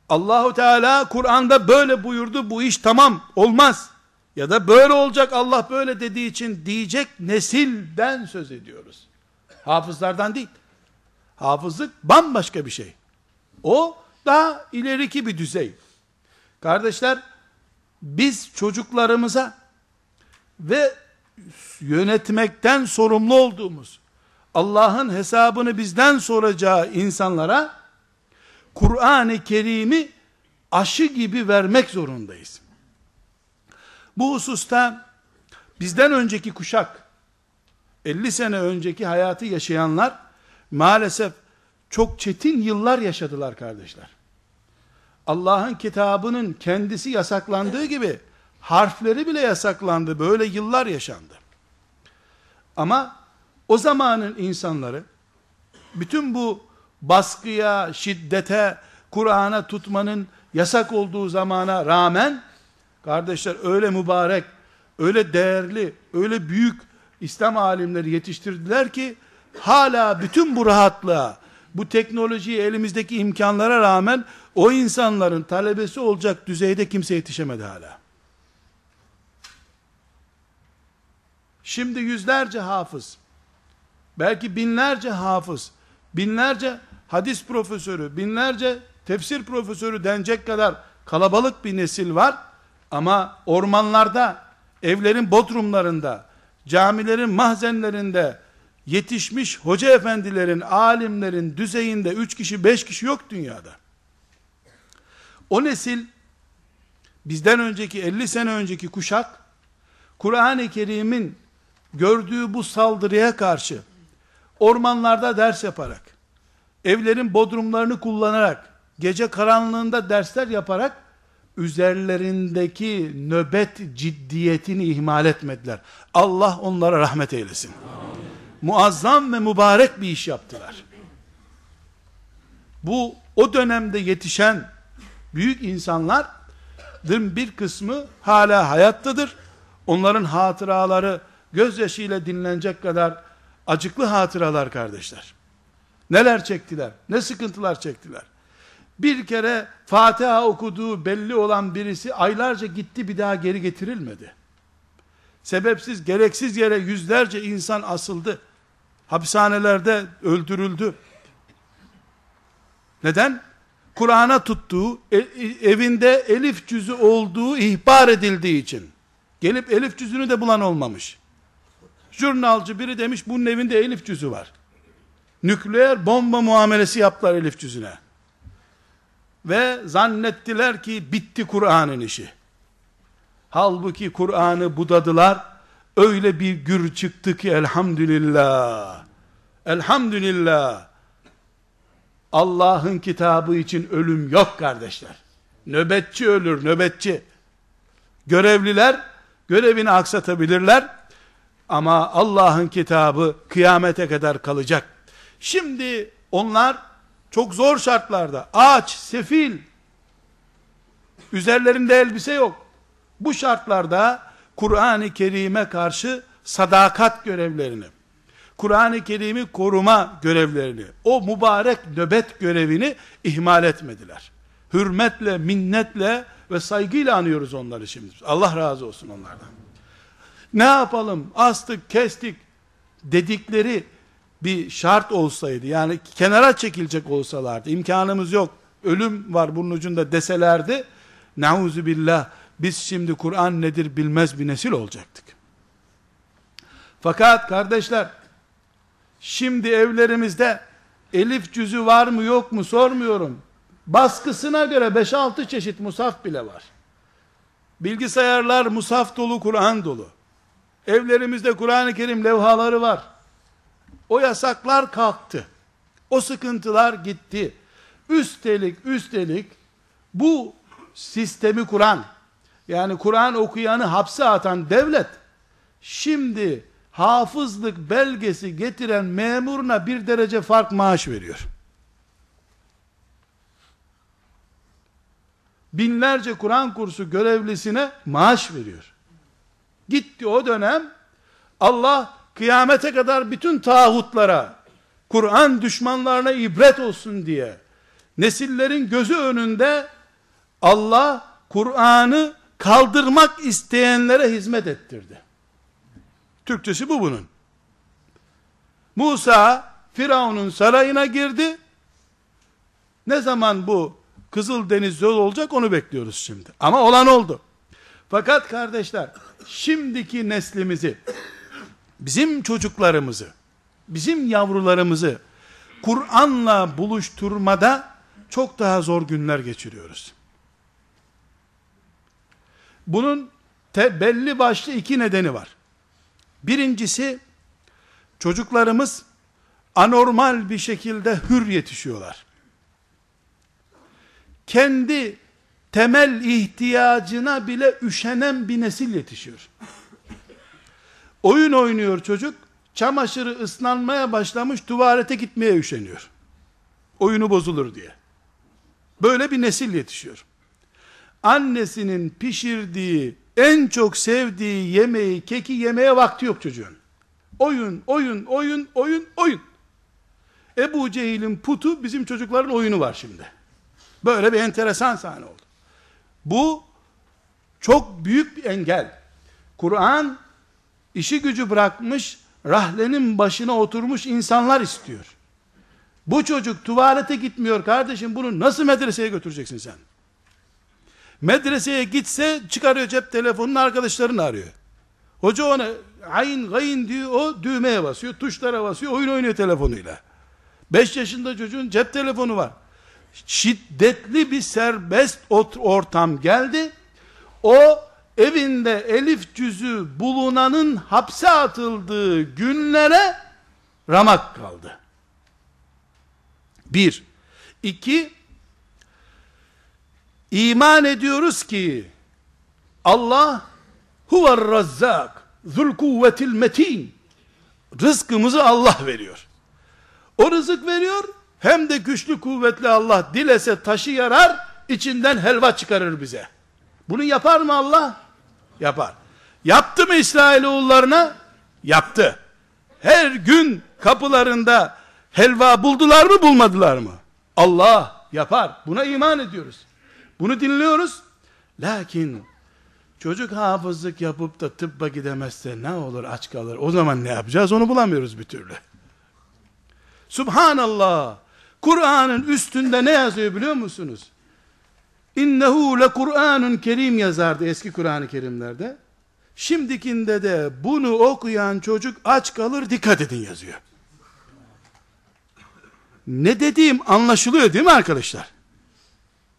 Allahu Teala Kur'an'da böyle buyurdu, bu iş tamam, olmaz. Ya da böyle olacak Allah böyle dediği için diyecek nesilden söz ediyoruz. Hafızlardan değil. Hafızlık bambaşka bir şey. O daha ileriki bir düzey. Kardeşler, biz çocuklarımıza ve yönetmekten sorumlu olduğumuz, Allah'ın hesabını bizden soracağı insanlara, Kur'an-ı Kerim'i aşı gibi vermek zorundayız. Bu hususta bizden önceki kuşak, 50 sene önceki hayatı yaşayanlar, maalesef çok çetin yıllar yaşadılar kardeşler. Allah'ın kitabının kendisi yasaklandığı gibi, harfleri bile yasaklandı. Böyle yıllar yaşandı. Ama o zamanın insanları, bütün bu baskıya, şiddete, Kur'an'a tutmanın yasak olduğu zamana rağmen, kardeşler öyle mübarek, öyle değerli, öyle büyük İslam alimleri yetiştirdiler ki, hala bütün bu rahatlığa, bu teknolojiyi elimizdeki imkanlara rağmen, o insanların talebesi olacak düzeyde kimse yetişemedi hala. Şimdi yüzlerce hafız, belki binlerce hafız, binlerce hadis profesörü, binlerce tefsir profesörü denecek kadar kalabalık bir nesil var. Ama ormanlarda, evlerin bodrumlarında, camilerin mahzenlerinde yetişmiş hoca efendilerin, alimlerin düzeyinde üç kişi, beş kişi yok dünyada. O nesil, bizden önceki 50 sene önceki kuşak, Kur'an-ı Kerim'in gördüğü bu saldırıya karşı, ormanlarda ders yaparak, evlerin bodrumlarını kullanarak, gece karanlığında dersler yaparak, üzerlerindeki nöbet ciddiyetini ihmal etmediler. Allah onlara rahmet eylesin. Amin. Muazzam ve mübarek bir iş yaptılar. Bu o dönemde yetişen büyük insanlar bir kısmı hala hayattadır. Onların hatıraları gözyaşıyla dinlenecek kadar acıklı hatıralar kardeşler. Neler çektiler, ne sıkıntılar çektiler. Bir kere Fatiha okuduğu belli olan birisi aylarca gitti bir daha geri getirilmedi. Sebepsiz, gereksiz yere yüzlerce insan asıldı. Hapishanelerde öldürüldü. Neden? Kur'an'a tuttuğu, e, evinde elif cüzü olduğu ihbar edildiği için. Gelip elif cüzünü de bulan olmamış. Jurnalcı biri demiş bunun evinde elif cüzü var. Nükleer bomba muamelesi yaptılar elif cüzüne. Ve zannettiler ki bitti Kur'an'ın işi. Halbuki Kur'an'ı budadılar. Öyle bir gür çıktı ki elhamdülillah. Elhamdülillah. Allah'ın kitabı için ölüm yok kardeşler. Nöbetçi ölür, nöbetçi. Görevliler görevini aksatabilirler. Ama Allah'ın kitabı kıyamete kadar kalacak. Şimdi onlar çok zor şartlarda, aç, sefil, üzerlerinde elbise yok. Bu şartlarda Kur'an-ı Kerim'e karşı sadakat görevlerini, Kur'an-ı Kerim'i koruma görevlerini, o mübarek nöbet görevini ihmal etmediler. Hürmetle, minnetle ve saygıyla anıyoruz onları şimdi. Allah razı olsun onlardan. Ne yapalım? Astık, kestik dedikleri bir şart olsaydı, yani kenara çekilecek olsalardı, imkanımız yok, ölüm var bunun ucunda deselerdi, nauzu billah, biz şimdi Kur'an nedir bilmez bir nesil olacaktık. Fakat kardeşler, şimdi evlerimizde elif cüzü var mı yok mu sormuyorum. Baskısına göre 5-6 çeşit musaf bile var. Bilgisayarlar musaf dolu, Kur'an dolu. Evlerimizde Kur'an-ı Kerim levhaları var. O yasaklar kalktı. O sıkıntılar gitti. Üstelik, üstelik bu sistemi kuran, yani Kur'an okuyanı hapse atan devlet, şimdi hafızlık belgesi getiren memuruna bir derece fark maaş veriyor. Binlerce Kur'an kursu görevlisine maaş veriyor. Gitti o dönem Allah kıyamete kadar bütün tağutlara, Kur'an düşmanlarına ibret olsun diye nesillerin gözü önünde Allah Kur'an'ı kaldırmak isteyenlere hizmet ettirdi. Türkçesi bu bunun. Musa Firavun'un sarayına girdi. Ne zaman bu Kızıl Deniz yol olacak onu bekliyoruz şimdi. Ama olan oldu. Fakat kardeşler şimdiki neslimizi bizim çocuklarımızı bizim yavrularımızı Kur'an'la buluşturmada çok daha zor günler geçiriyoruz. Bunun te, belli başlı iki nedeni var. Birincisi, çocuklarımız anormal bir şekilde hür yetişiyorlar. Kendi temel ihtiyacına bile üşenen bir nesil yetişiyor. Oyun oynuyor çocuk, çamaşırı ıslanmaya başlamış, tuvalete gitmeye üşeniyor. Oyunu bozulur diye. Böyle bir nesil yetişiyor. Annesinin pişirdiği, en çok sevdiği yemeği, keki yemeye vakti yok çocuğun. Oyun, oyun, oyun, oyun, oyun. Ebu Cehil'in putu bizim çocukların oyunu var şimdi. Böyle bir enteresan sahne oldu. Bu çok büyük bir engel. Kur'an işi gücü bırakmış, rahlenin başına oturmuş insanlar istiyor. Bu çocuk tuvalete gitmiyor kardeşim bunu nasıl medreseye götüreceksin sen? Medreseye gitse çıkarıyor cep telefonunu arkadaşlarını arıyor. Hoca ona ayin gayin diyor o düğmeye basıyor tuşlara basıyor oyun oynuyor telefonuyla. 5 yaşında çocuğun cep telefonu var. Şiddetli bir serbest ortam geldi. O evinde elif cüzü bulunanın hapse atıldığı günlere ramak kaldı. Bir. iki iman ediyoruz ki Allah huver razzak zul kuvvetil metin rızkımızı Allah veriyor. O rızık veriyor hem de güçlü kuvvetli Allah dilese taşı yarar içinden helva çıkarır bize. Bunu yapar mı Allah? Yapar. Yaptı mı İsrailoğullarına? Yaptı. Her gün kapılarında helva buldular mı bulmadılar mı? Allah yapar. Buna iman ediyoruz. Bunu dinliyoruz. Lakin çocuk hafızlık yapıp da tıbba gidemezse ne olur aç kalır. O zaman ne yapacağız onu bulamıyoruz bir türlü. Subhanallah. Kur'an'ın üstünde ne yazıyor biliyor musunuz? İnnehu le Kur'anun kerim yazardı eski Kur'an-ı Kerimlerde. Şimdikinde de bunu okuyan çocuk aç kalır dikkat edin yazıyor. Ne dediğim anlaşılıyor değil mi arkadaşlar?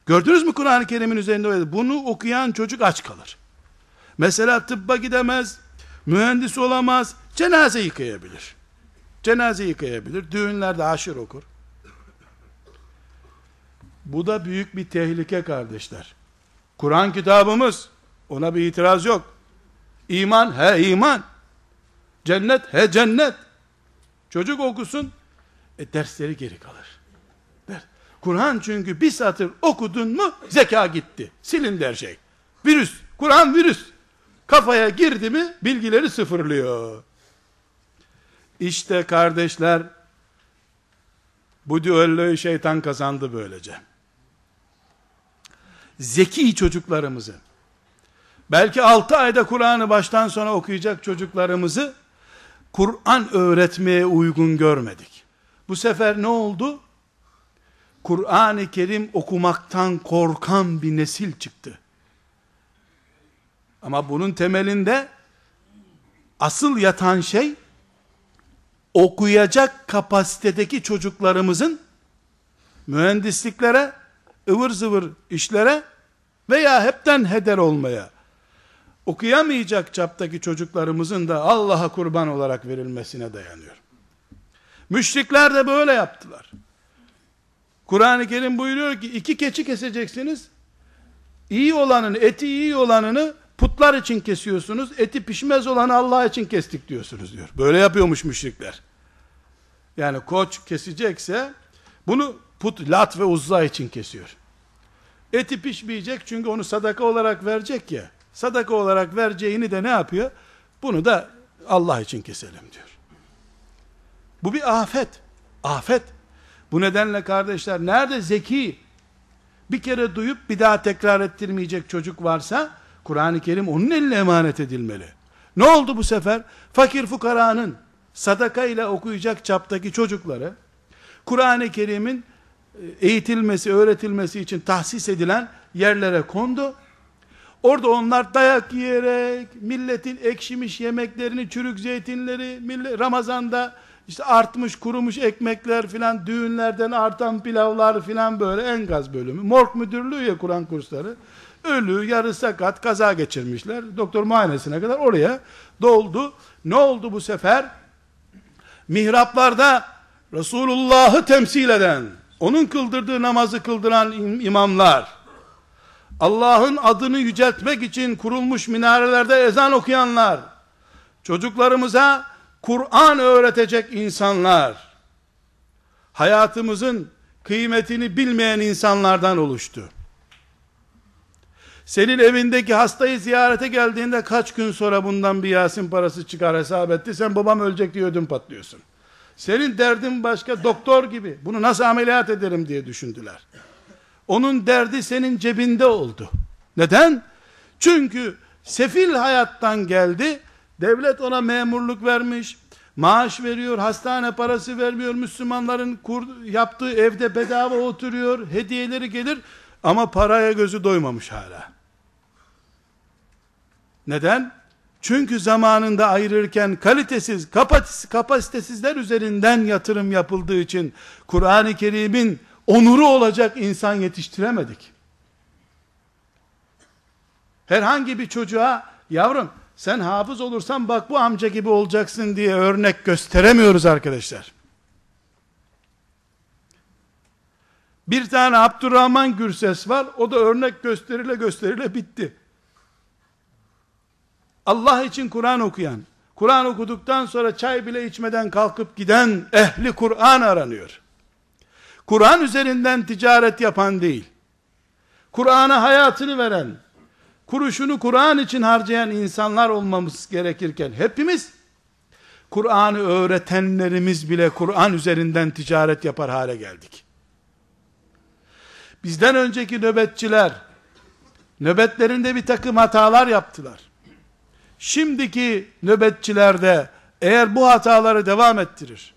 Gördünüz mü Kur'an-ı Kerim'in üzerinde bunu okuyan çocuk aç kalır. Mesela tıbba gidemez, mühendis olamaz, cenaze yıkayabilir. Cenaze yıkayabilir, düğünlerde aşır okur. Bu da büyük bir tehlike kardeşler. Kur'an kitabımız, ona bir itiraz yok. İman, he iman. Cennet, he cennet. Çocuk okusun, e dersleri geri kalır. Der. Kur'an çünkü bir satır okudun mu, zeka gitti. Silindi her şey. Virüs, Kur'an virüs. Kafaya girdi mi, bilgileri sıfırlıyor. İşte kardeşler, bu düelloyu şeytan kazandı böylece zeki çocuklarımızı, belki 6 ayda Kur'an'ı baştan sona okuyacak çocuklarımızı, Kur'an öğretmeye uygun görmedik. Bu sefer ne oldu? Kur'an-ı Kerim okumaktan korkan bir nesil çıktı. Ama bunun temelinde asıl yatan şey okuyacak kapasitedeki çocuklarımızın mühendisliklere, ıvır zıvır işlere veya hepten heder olmaya okuyamayacak çaptaki çocuklarımızın da Allah'a kurban olarak verilmesine dayanıyor. Müşrikler de böyle yaptılar. Kur'an-ı Kerim buyuruyor ki iki keçi keseceksiniz. iyi olanın, eti iyi olanını putlar için kesiyorsunuz, eti pişmez olanı Allah için kestik diyorsunuz diyor. Böyle yapıyormuş müşrikler. Yani koç kesecekse, bunu put, lat ve uzza için kesiyor. Eti pişmeyecek çünkü onu sadaka olarak verecek ya. Sadaka olarak vereceğini de ne yapıyor? Bunu da Allah için keselim diyor. Bu bir afet. Afet. Bu nedenle kardeşler nerede zeki bir kere duyup bir daha tekrar ettirmeyecek çocuk varsa Kur'an-ı Kerim onun eline emanet edilmeli. Ne oldu bu sefer? Fakir fukaranın sadaka ile okuyacak çaptaki çocukları Kur'an-ı Kerim'in eğitilmesi, öğretilmesi için tahsis edilen yerlere kondu. Orada onlar dayak yiyerek, milletin ekşimiş yemeklerini, çürük zeytinleri, Ramazan'da işte artmış, kurumuş ekmekler filan, düğünlerden artan pilavlar filan böyle en gaz bölümü. Morg müdürlüğü ya Kur'an kursları. Ölü, yarı sakat, kaza geçirmişler. Doktor muayenesine kadar oraya doldu. Ne oldu bu sefer? Mihraplarda Resulullah'ı temsil eden, onun kıldırdığı namazı kıldıran imamlar, Allah'ın adını yüceltmek için kurulmuş minarelerde ezan okuyanlar, çocuklarımıza Kur'an öğretecek insanlar, hayatımızın kıymetini bilmeyen insanlardan oluştu. Senin evindeki hastayı ziyarete geldiğinde kaç gün sonra bundan bir Yasin parası çıkar hesap etti. Sen babam ölecek diye ödüm patlıyorsun. Senin derdin başka doktor gibi. Bunu nasıl ameliyat ederim diye düşündüler. Onun derdi senin cebinde oldu. Neden? Çünkü sefil hayattan geldi. Devlet ona memurluk vermiş. Maaş veriyor, hastane parası vermiyor. Müslümanların kur, yaptığı evde bedava oturuyor. Hediyeleri gelir ama paraya gözü doymamış hala. Neden? Çünkü zamanında ayırırken kalitesiz, kapasitesizler üzerinden yatırım yapıldığı için Kur'an-ı Kerim'in onuru olacak insan yetiştiremedik. Herhangi bir çocuğa yavrum sen hafız olursan bak bu amca gibi olacaksın diye örnek gösteremiyoruz arkadaşlar. Bir tane Abdurrahman Gürses var. O da örnek gösterile gösterile bitti. Allah için Kur'an okuyan, Kur'an okuduktan sonra çay bile içmeden kalkıp giden ehli Kur'an aranıyor. Kur'an üzerinden ticaret yapan değil. Kur'an'a hayatını veren, kuruşunu Kur'an için harcayan insanlar olmamız gerekirken hepimiz Kur'an'ı öğretenlerimiz bile Kur'an üzerinden ticaret yapar hale geldik. Bizden önceki nöbetçiler nöbetlerinde bir takım hatalar yaptılar. Şimdiki nöbetçilerde eğer bu hataları devam ettirir,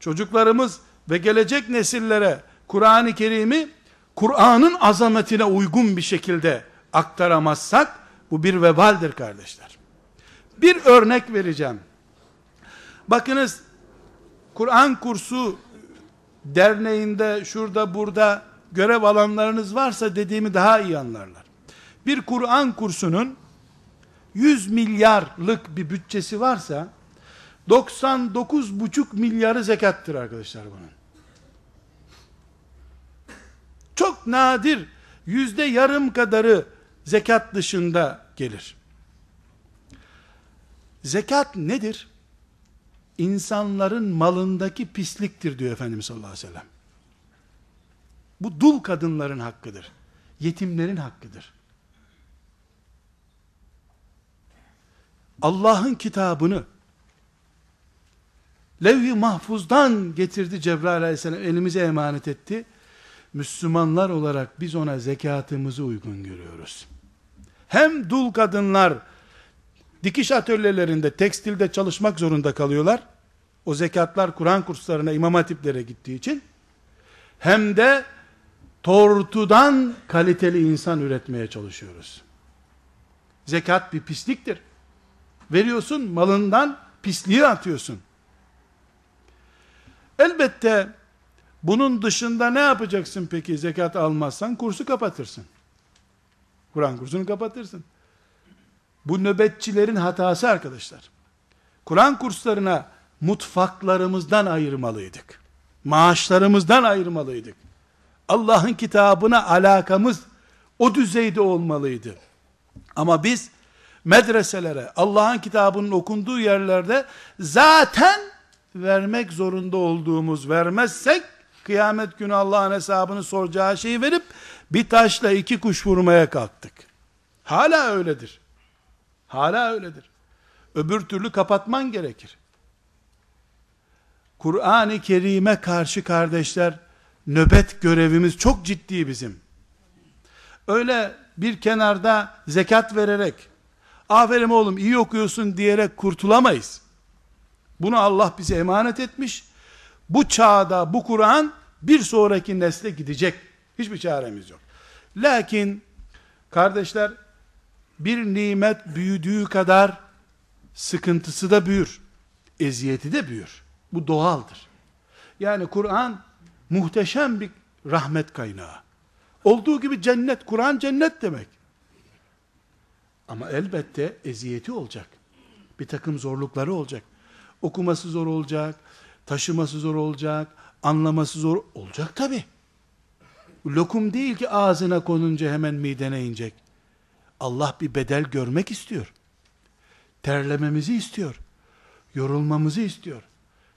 çocuklarımız ve gelecek nesillere Kur'an-ı Kerim'i Kur'an'ın azametine uygun bir şekilde aktaramazsak bu bir vebaldir kardeşler. Bir örnek vereceğim. Bakınız Kur'an kursu derneğinde şurada burada görev alanlarınız varsa dediğimi daha iyi anlarlar. Bir Kur'an kursunun 100 milyarlık bir bütçesi varsa 99,5 milyarı zekattır arkadaşlar bunun. Çok nadir yüzde yarım kadarı zekat dışında gelir. Zekat nedir? İnsanların malındaki pisliktir diyor Efendimiz sallallahu aleyhi ve sellem. Bu dul kadınların hakkıdır. Yetimlerin hakkıdır. Allah'ın kitabını levh-i mahfuzdan getirdi Cebrail aleyhisselam elimize emanet etti. Müslümanlar olarak biz ona zekatımızı uygun görüyoruz. Hem dul kadınlar dikiş atölyelerinde, tekstilde çalışmak zorunda kalıyorlar. O zekatlar Kur'an kurslarına, imam hatiplere gittiği için hem de tortudan kaliteli insan üretmeye çalışıyoruz. Zekat bir pisliktir. Veriyorsun malından pisliği atıyorsun. Elbette bunun dışında ne yapacaksın peki zekat almazsan? Kursu kapatırsın. Kur'an kursunu kapatırsın. Bu nöbetçilerin hatası arkadaşlar. Kur'an kurslarına mutfaklarımızdan ayırmalıydık. Maaşlarımızdan ayırmalıydık. Allah'ın kitabına alakamız O düzeyde olmalıydı. Ama biz medreselere, Allah'ın kitabının okunduğu yerlerde zaten vermek zorunda olduğumuz vermezsek kıyamet günü Allah'ın hesabını soracağı şeyi verip bir taşla iki kuş vurmaya kalktık. Hala öyledir. Hala öyledir. Öbür türlü kapatman gerekir. Kur'an-ı Kerim'e karşı kardeşler nöbet görevimiz çok ciddi bizim. Öyle bir kenarda zekat vererek aferin oğlum iyi okuyorsun diyerek kurtulamayız. Bunu Allah bize emanet etmiş. Bu çağda bu Kur'an bir sonraki nesle gidecek. Hiçbir çaremiz yok. Lakin kardeşler bir nimet büyüdüğü kadar sıkıntısı da büyür. Eziyeti de büyür. Bu doğaldır. Yani Kur'an muhteşem bir rahmet kaynağı. Olduğu gibi cennet, Kur'an cennet demek. Ama elbette eziyeti olacak. Bir takım zorlukları olacak. Okuması zor olacak, taşıması zor olacak, anlaması zor olacak tabi. Lokum değil ki ağzına konunca hemen midene inecek. Allah bir bedel görmek istiyor. Terlememizi istiyor. Yorulmamızı istiyor.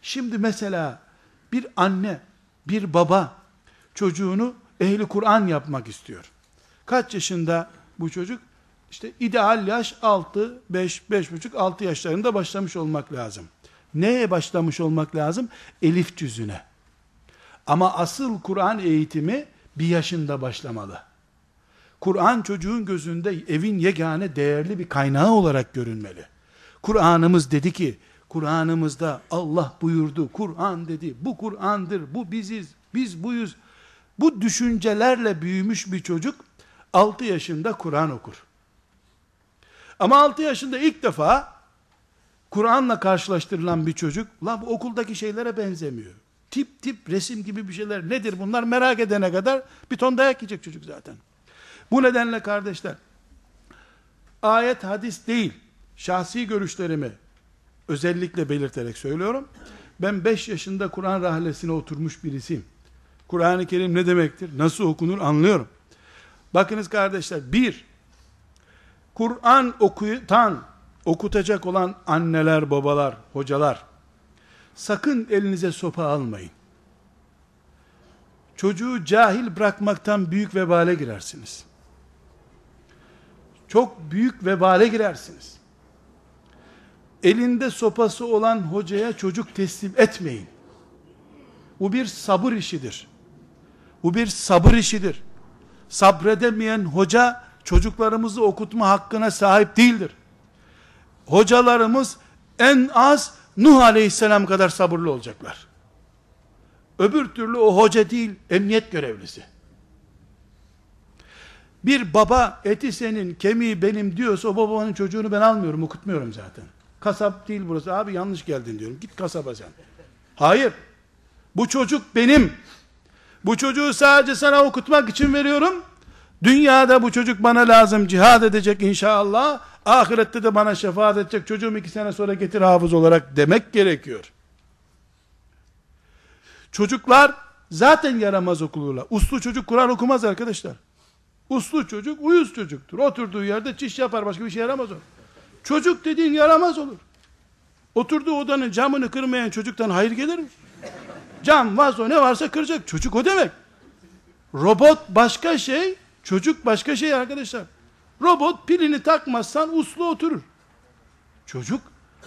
Şimdi mesela bir anne, bir baba çocuğunu ehli Kur'an yapmak istiyor. Kaç yaşında bu çocuk? İşte ideal yaş 6, 5, 5,5, 6 yaşlarında başlamış olmak lazım. Neye başlamış olmak lazım? Elif cüzüne. Ama asıl Kur'an eğitimi bir yaşında başlamalı. Kur'an çocuğun gözünde evin yegane değerli bir kaynağı olarak görünmeli. Kur'an'ımız dedi ki, Kur'an'ımızda Allah buyurdu, Kur'an dedi, bu Kur'an'dır, bu biziz, biz buyuz. Bu düşüncelerle büyümüş bir çocuk 6 yaşında Kur'an okur. Ama 6 yaşında ilk defa Kur'an'la karşılaştırılan bir çocuk, la bu okuldaki şeylere benzemiyor. Tip tip resim gibi bir şeyler nedir bunlar merak edene kadar bir ton dayak yiyecek çocuk zaten. Bu nedenle kardeşler, ayet hadis değil, şahsi görüşlerimi özellikle belirterek söylüyorum. Ben 5 yaşında Kur'an rahlesine oturmuş birisiyim. Kur'an-ı Kerim ne demektir? Nasıl okunur anlıyorum. Bakınız kardeşler, bir, Kur'an okutan, okutacak olan anneler, babalar, hocalar, sakın elinize sopa almayın. Çocuğu cahil bırakmaktan büyük vebale girersiniz. Çok büyük vebale girersiniz. Elinde sopası olan hocaya çocuk teslim etmeyin. Bu bir sabır işidir. Bu bir sabır işidir. Sabredemeyen hoca çocuklarımızı okutma hakkına sahip değildir. Hocalarımız en az Nuh aleyhisselam kadar sabırlı olacaklar. Öbür türlü o hoca değil, emniyet görevlisi. Bir baba eti senin, kemiği benim diyorsa o babanın çocuğunu ben almıyorum, okutmuyorum zaten. Kasap değil burası. Abi yanlış geldin diyorum. Git kasaba sen. Hayır. Bu çocuk benim. Bu çocuğu sadece sana okutmak için veriyorum. Dünyada bu çocuk bana lazım. Cihad edecek inşallah. Ahirette de bana şefaat edecek. Çocuğum iki sene sonra getir hafız olarak demek gerekiyor. Çocuklar zaten yaramaz okulurlar. Uslu çocuk Kur'an okumaz arkadaşlar. Uslu çocuk uyuz çocuktur. Oturduğu yerde çiş yapar başka bir şey yaramaz o. Çocuk dediğin yaramaz olur. Oturduğu odanın camını kırmayan çocuktan hayır gelir mi? Cam, vazo ne varsa kıracak. Çocuk o demek. Robot başka şey, çocuk başka şey arkadaşlar. Robot pilini takmazsan uslu oturur. Çocuk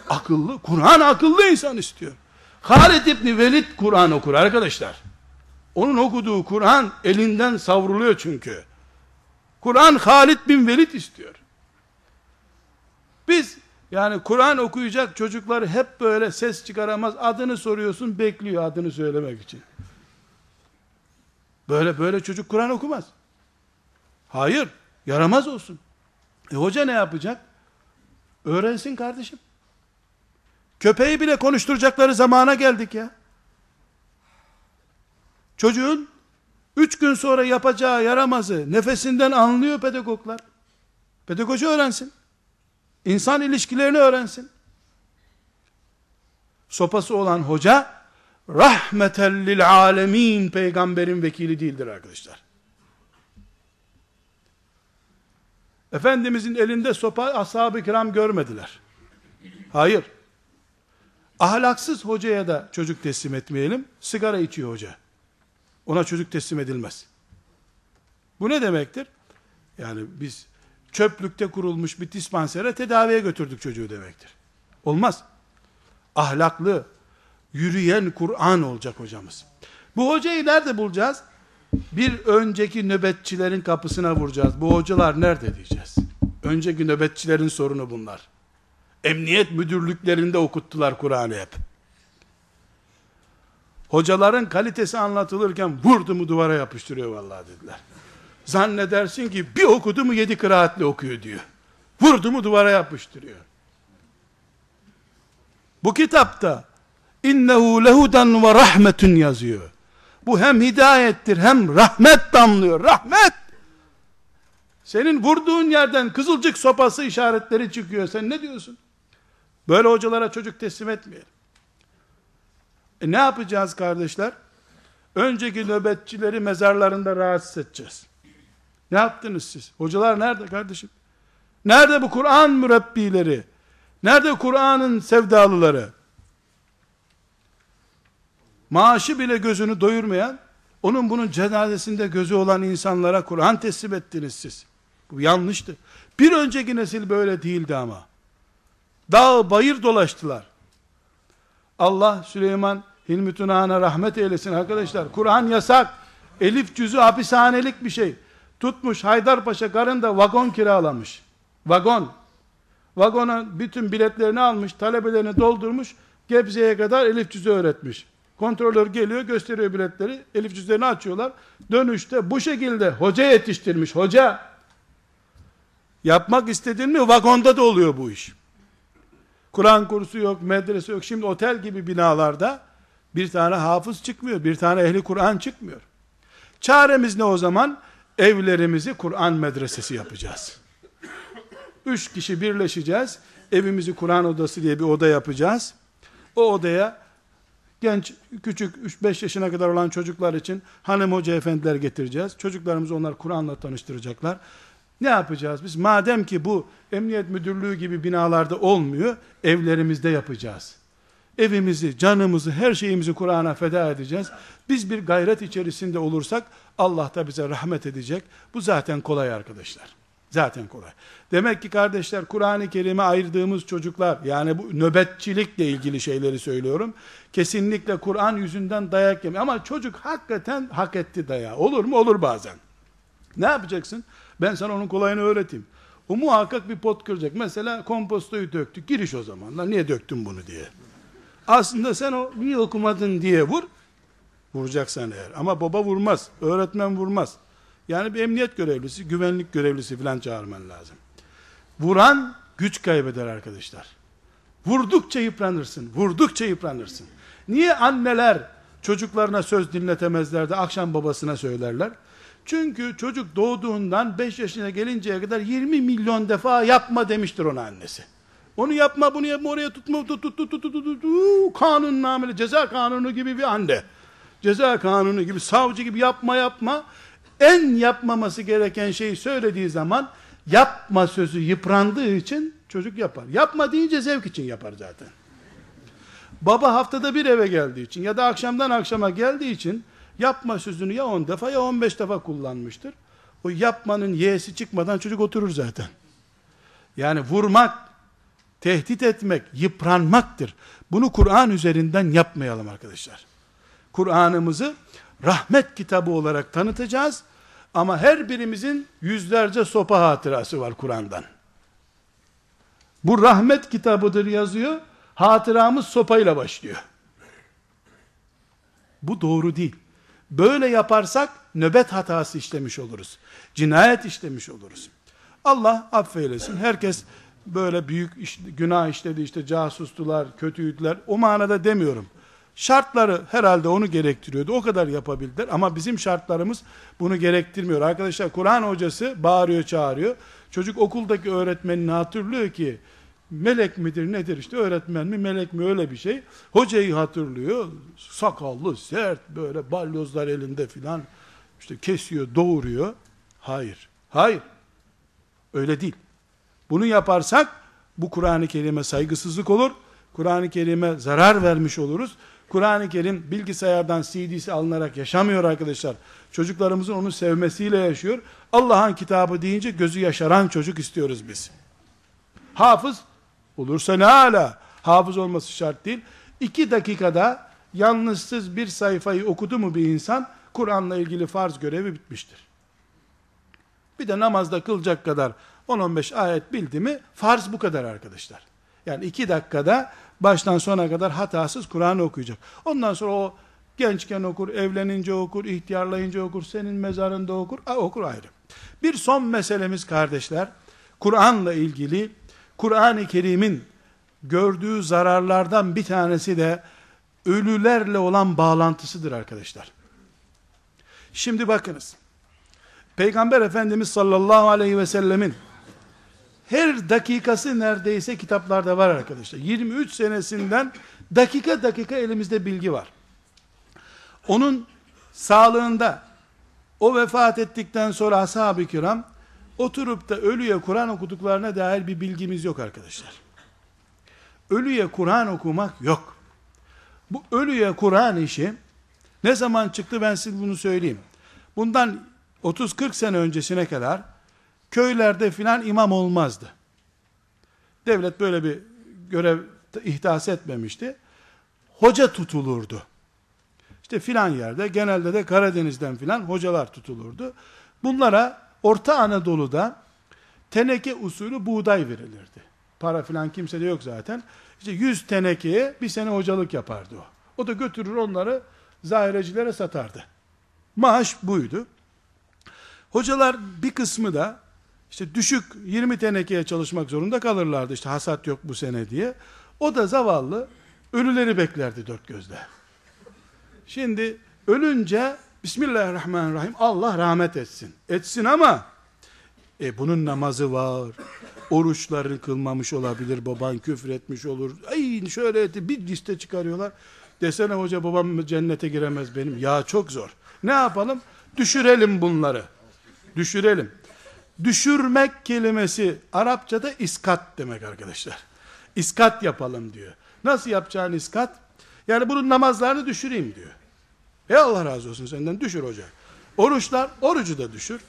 akıllı, Kur'an akıllı insan istiyor. Halid İbni Velid Kur'an okur arkadaşlar. Onun okuduğu Kur'an elinden savruluyor çünkü. Kur'an Halid bin Velid istiyor. Biz yani Kur'an okuyacak çocuklar hep böyle ses çıkaramaz. Adını soruyorsun bekliyor adını söylemek için. Böyle böyle çocuk Kur'an okumaz. Hayır. Yaramaz olsun. E hoca ne yapacak? Öğrensin kardeşim. Köpeği bile konuşturacakları zamana geldik ya. Çocuğun üç gün sonra yapacağı yaramazı nefesinden anlıyor pedagoglar. Pedagoji öğrensin. İnsan ilişkilerini öğrensin. Sopası olan hoca rahmeten lil alemin peygamberin vekili değildir arkadaşlar. Efendimizin elinde sopa ashab-ı kiram görmediler. Hayır. Ahlaksız hocaya da çocuk teslim etmeyelim. Sigara içiyor hoca. Ona çocuk teslim edilmez. Bu ne demektir? Yani biz çöplükte kurulmuş bir dispansere tedaviye götürdük çocuğu demektir. Olmaz. Ahlaklı, yürüyen Kur'an olacak hocamız. Bu hocayı nerede bulacağız? Bir önceki nöbetçilerin kapısına vuracağız. Bu hocalar nerede diyeceğiz. Önceki nöbetçilerin sorunu bunlar. Emniyet müdürlüklerinde okuttular Kur'an'ı hep. Hocaların kalitesi anlatılırken vurdu mu duvara yapıştırıyor vallahi dediler. Zannedersin ki bir okudu mu yedi kıraatle okuyor diyor. Vurdu mu duvara yapıştırıyor. Bu kitapta innehu lehudan ve rahmetun yazıyor. Bu hem hidayettir hem rahmet damlıyor. Rahmet. Senin vurduğun yerden kızılcık sopası işaretleri çıkıyor. Sen ne diyorsun? Böyle hocalara çocuk teslim etmeyelim. E ne yapacağız kardeşler? Önceki nöbetçileri mezarlarında rahatsız edeceğiz. Ne yaptınız siz? Hocalar nerede kardeşim? Nerede bu Kur'an mürebbileri? Nerede Kur'an'ın sevdalıları? Maaşı bile gözünü doyurmayan, onun bunun cenazesinde gözü olan insanlara Kur'an teslim ettiniz siz. Bu yanlıştı. Bir önceki nesil böyle değildi ama. Dağ bayır dolaştılar. Allah Süleyman Hilmi Tunağan'a rahmet eylesin arkadaşlar. Kur'an yasak. Elif cüzü hapishanelik bir şey. Tutmuş Haydarpaşa karında vagon kiralamış. Vagon. Vagona bütün biletlerini almış, talebelerini doldurmuş, Gebze'ye kadar elif cüzü öğretmiş. Kontrolör geliyor, gösteriyor biletleri, elif cüzlerini açıyorlar. Dönüşte bu şekilde hoca yetiştirmiş, hoca. Yapmak istedin mi vagonda da oluyor bu iş. Kur'an kursu yok, medrese yok. Şimdi otel gibi binalarda bir tane hafız çıkmıyor, bir tane ehli Kur'an çıkmıyor. Çaremiz ne o zaman? Evlerimizi Kur'an medresesi yapacağız. Üç kişi birleşeceğiz. Evimizi Kur'an odası diye bir oda yapacağız. O odaya genç, küçük 3-5 yaşına kadar olan çocuklar için hanım hoca efendiler getireceğiz. Çocuklarımızı onlar Kur'an'la tanıştıracaklar. Ne yapacağız biz? Madem ki bu emniyet müdürlüğü gibi binalarda olmuyor, evlerimizde yapacağız. Evimizi, canımızı, her şeyimizi Kur'an'a feda edeceğiz. Biz bir gayret içerisinde olursak Allah da bize rahmet edecek. Bu zaten kolay arkadaşlar. Zaten kolay. Demek ki kardeşler Kur'an-ı Kerim'e ayırdığımız çocuklar yani bu nöbetçilikle ilgili şeyleri söylüyorum. Kesinlikle Kur'an yüzünden dayak yemiyor. Ama çocuk hakikaten hak etti dayağı. Olur mu? Olur bazen. Ne yapacaksın? Ben sana onun kolayını öğreteyim. O muhakkak bir pot kıracak. Mesela kompostoyu döktük. Giriş o zaman. Lan niye döktün bunu diye. Aslında sen o niye okumadın diye vur. Vuracaksan eğer. Ama baba vurmaz. Öğretmen vurmaz. Yani bir emniyet görevlisi, güvenlik görevlisi falan çağırman lazım. Vuran güç kaybeder arkadaşlar. Vurdukça yıpranırsın. Vurdukça yıpranırsın. Niye anneler çocuklarına söz dinletemezler de akşam babasına söylerler? Çünkü çocuk doğduğundan 5 yaşına gelinceye kadar 20 milyon defa yapma demiştir ona annesi. Onu yapma, bunu yapma, oraya tutma, tut, tut, tut, tut, tut, tut, kanun nameli, ceza kanunu gibi bir anne. Ceza kanunu gibi, savcı gibi yapma yapma. En yapmaması gereken şeyi söylediği zaman, yapma sözü yıprandığı için çocuk yapar. Yapma deyince zevk için yapar zaten. Baba haftada bir eve geldiği için ya da akşamdan akşama geldiği için yapma sözünü ya 10 defa ya 15 defa kullanmıştır. O yapmanın y'si çıkmadan çocuk oturur zaten. Yani vurmak, tehdit etmek, yıpranmaktır. Bunu Kur'an üzerinden yapmayalım arkadaşlar. Kur'an'ımızı rahmet kitabı olarak tanıtacağız. Ama her birimizin yüzlerce sopa hatırası var Kur'an'dan. Bu rahmet kitabıdır yazıyor. Hatıramız sopayla başlıyor. Bu doğru değil. Böyle yaparsak nöbet hatası işlemiş oluruz. Cinayet işlemiş oluruz. Allah affeylesin. Herkes böyle büyük iş, günah işledi işte casustular, kötüydüler. O manada demiyorum. Şartları herhalde onu gerektiriyordu. O kadar yapabildiler ama bizim şartlarımız bunu gerektirmiyor. Arkadaşlar Kur'an hocası bağırıyor çağırıyor. Çocuk okuldaki öğretmenini hatırlıyor ki melek midir nedir işte öğretmen mi melek mi öyle bir şey. Hocayı hatırlıyor. Sakallı, sert böyle balyozlar elinde filan işte kesiyor, doğuruyor. Hayır. Hayır. Öyle değil. Bunu yaparsak bu Kur'an-ı Kerim'e saygısızlık olur. Kur'an-ı Kerim'e zarar vermiş oluruz. Kur'an-ı Kerim bilgisayardan CD'si alınarak yaşamıyor arkadaşlar. Çocuklarımızın onu sevmesiyle yaşıyor. Allah'ın kitabı deyince gözü yaşaran çocuk istiyoruz biz. Hafız olursa ne hala. Hafız olması şart değil. İki dakikada yalnızsız bir sayfayı okudu mu bir insan, Kur'an'la ilgili farz görevi bitmiştir. Bir de namazda kılacak kadar 10-15 ayet bildi mi, farz bu kadar arkadaşlar. Yani iki dakikada baştan sona kadar hatasız Kur'an okuyacak. Ondan sonra o gençken okur, evlenince okur, ihtiyarlayınca okur, senin mezarında okur, okur ayrı. Bir son meselemiz kardeşler, Kur'an'la ilgili, Kur'an-ı Kerim'in gördüğü zararlardan bir tanesi de ölülerle olan bağlantısıdır arkadaşlar. Şimdi bakınız. Peygamber Efendimiz sallallahu aleyhi ve sellemin her dakikası neredeyse kitaplarda var arkadaşlar. 23 senesinden dakika dakika elimizde bilgi var. Onun sağlığında o vefat ettikten sonra ashab-ı kiram oturup da ölüye Kur'an okuduklarına dair bir bilgimiz yok arkadaşlar. Ölüye Kur'an okumak yok. Bu ölüye Kur'an işi ne zaman çıktı ben size bunu söyleyeyim. Bundan 30-40 sene öncesine kadar köylerde filan imam olmazdı. Devlet böyle bir görev ihdas etmemişti. Hoca tutulurdu. İşte filan yerde, genelde de Karadeniz'den filan hocalar tutulurdu. Bunlara Orta Anadolu'da teneke usulü buğday verilirdi. Para filan kimse de yok zaten. İşte 100 tenekeye bir sene hocalık yapardı o. O da götürür onları zahirecilere satardı. Maaş buydu. Hocalar bir kısmı da işte düşük 20 tenekeye çalışmak zorunda kalırlardı. İşte hasat yok bu sene diye. O da zavallı ölüleri beklerdi dört gözle. Şimdi ölünce Bismillahirrahmanirrahim Allah rahmet etsin. Etsin ama e bunun namazı var. Oruçlarını kılmamış olabilir. Baban küfür etmiş olur. Ay şöyle etti. Bir liste çıkarıyorlar. Desene hoca babam cennete giremez benim. Ya çok zor. Ne yapalım? Düşürelim bunları. Düşürelim. Düşürmek kelimesi Arapçada iskat demek arkadaşlar. İskat yapalım diyor. Nasıl yapacağın iskat? Yani bunun namazlarını düşüreyim diyor. E Allah razı olsun senden düşür hoca. Oruçlar, orucu da düşür.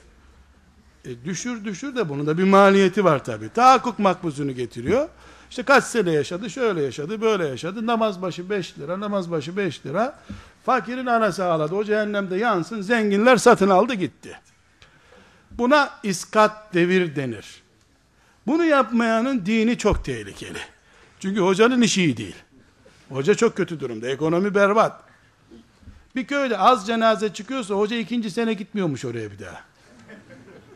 E düşür düşür de bunun da bir maliyeti var tabi. Tahakkuk makbuzunu getiriyor. İşte kaç sene yaşadı, şöyle yaşadı, böyle yaşadı. Namaz başı 5 lira, namaz başı 5 lira. Fakirin anası ağladı. O cehennemde yansın. Zenginler satın aldı gitti. Buna iskat devir denir. Bunu yapmayanın dini çok tehlikeli. Çünkü hocanın işi iyi değil. Hoca çok kötü durumda. Ekonomi berbat. Bir köyde az cenaze çıkıyorsa hoca ikinci sene gitmiyormuş oraya bir daha.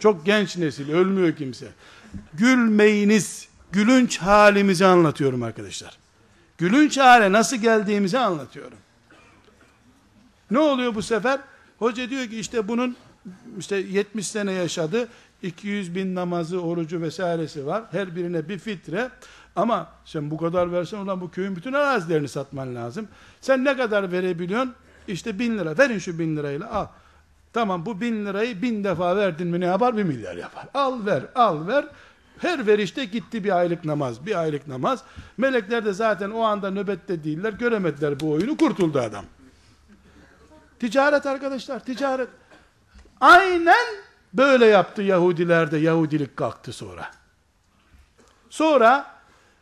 Çok genç nesil, ölmüyor kimse. Gülmeyiniz, gülünç halimizi anlatıyorum arkadaşlar. Gülünç hale nasıl geldiğimizi anlatıyorum. Ne oluyor bu sefer? Hoca diyor ki işte bunun işte 70 sene yaşadı. 200 bin namazı, orucu vesairesi var. Her birine bir fitre. Ama sen bu kadar versen ulan bu köyün bütün arazilerini satman lazım. Sen ne kadar verebiliyorsun? İşte bin lira. Verin şu bin lirayla al. Tamam bu bin lirayı bin defa verdin mi ne yapar? Bir milyar yapar. Al ver, al ver. Her verişte gitti bir aylık namaz, bir aylık namaz. Melekler de zaten o anda nöbette değiller. Göremediler bu oyunu. Kurtuldu adam. Ticaret arkadaşlar, ticaret. Aynen böyle yaptı Yahudiler de Yahudilik kalktı sonra. Sonra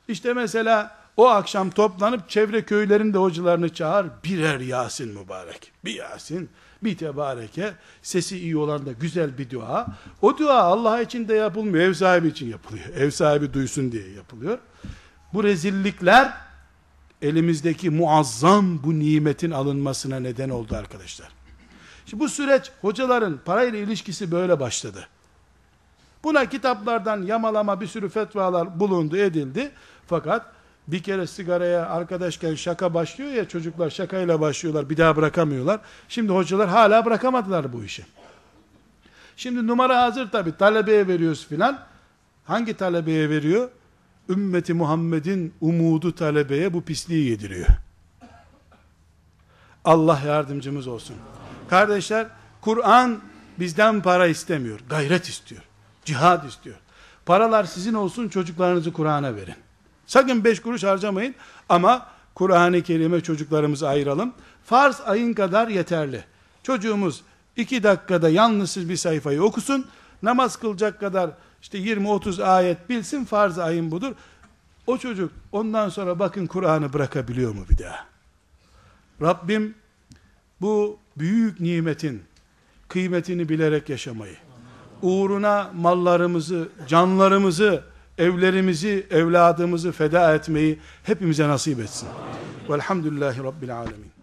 işte mesela o akşam toplanıp çevre köylerin de hocalarını çağır. Birer Yasin mübarek. Bir Yasin, bir tebareke. Sesi iyi olan da güzel bir dua. O dua Allah için de yapılmıyor. Ev sahibi için yapılıyor. Ev sahibi duysun diye yapılıyor. Bu rezillikler elimizdeki muazzam bu nimetin alınmasına neden oldu arkadaşlar. Şimdi bu süreç hocaların parayla ilişkisi böyle başladı. Buna kitaplardan yamalama bir sürü fetvalar bulundu edildi. Fakat bir kere sigaraya arkadaşken şaka başlıyor ya çocuklar şakayla başlıyorlar bir daha bırakamıyorlar. Şimdi hocalar hala bırakamadılar bu işi. Şimdi numara hazır tabi talebeye veriyoruz filan. Hangi talebeye veriyor? Ümmeti Muhammed'in umudu talebeye bu pisliği yediriyor. Allah yardımcımız olsun. Kardeşler, Kur'an bizden para istemiyor, gayret istiyor, cihad istiyor. Paralar sizin olsun çocuklarınızı Kur'an'a verin. Sakın beş kuruş harcamayın ama Kur'an-ı Kerim'e çocuklarımızı ayıralım. Farz ayın kadar yeterli. Çocuğumuz iki dakikada yalnızsız bir sayfayı okusun. Namaz kılacak kadar işte 20-30 ayet bilsin farz ayın budur. O çocuk ondan sonra bakın Kur'an'ı bırakabiliyor mu bir daha? Rabbim bu büyük nimetin kıymetini bilerek yaşamayı, uğruna mallarımızı, canlarımızı, evlerimizi, evladımızı feda etmeyi hepimize nasip etsin. Velhamdülillahi Rabbil Alemin.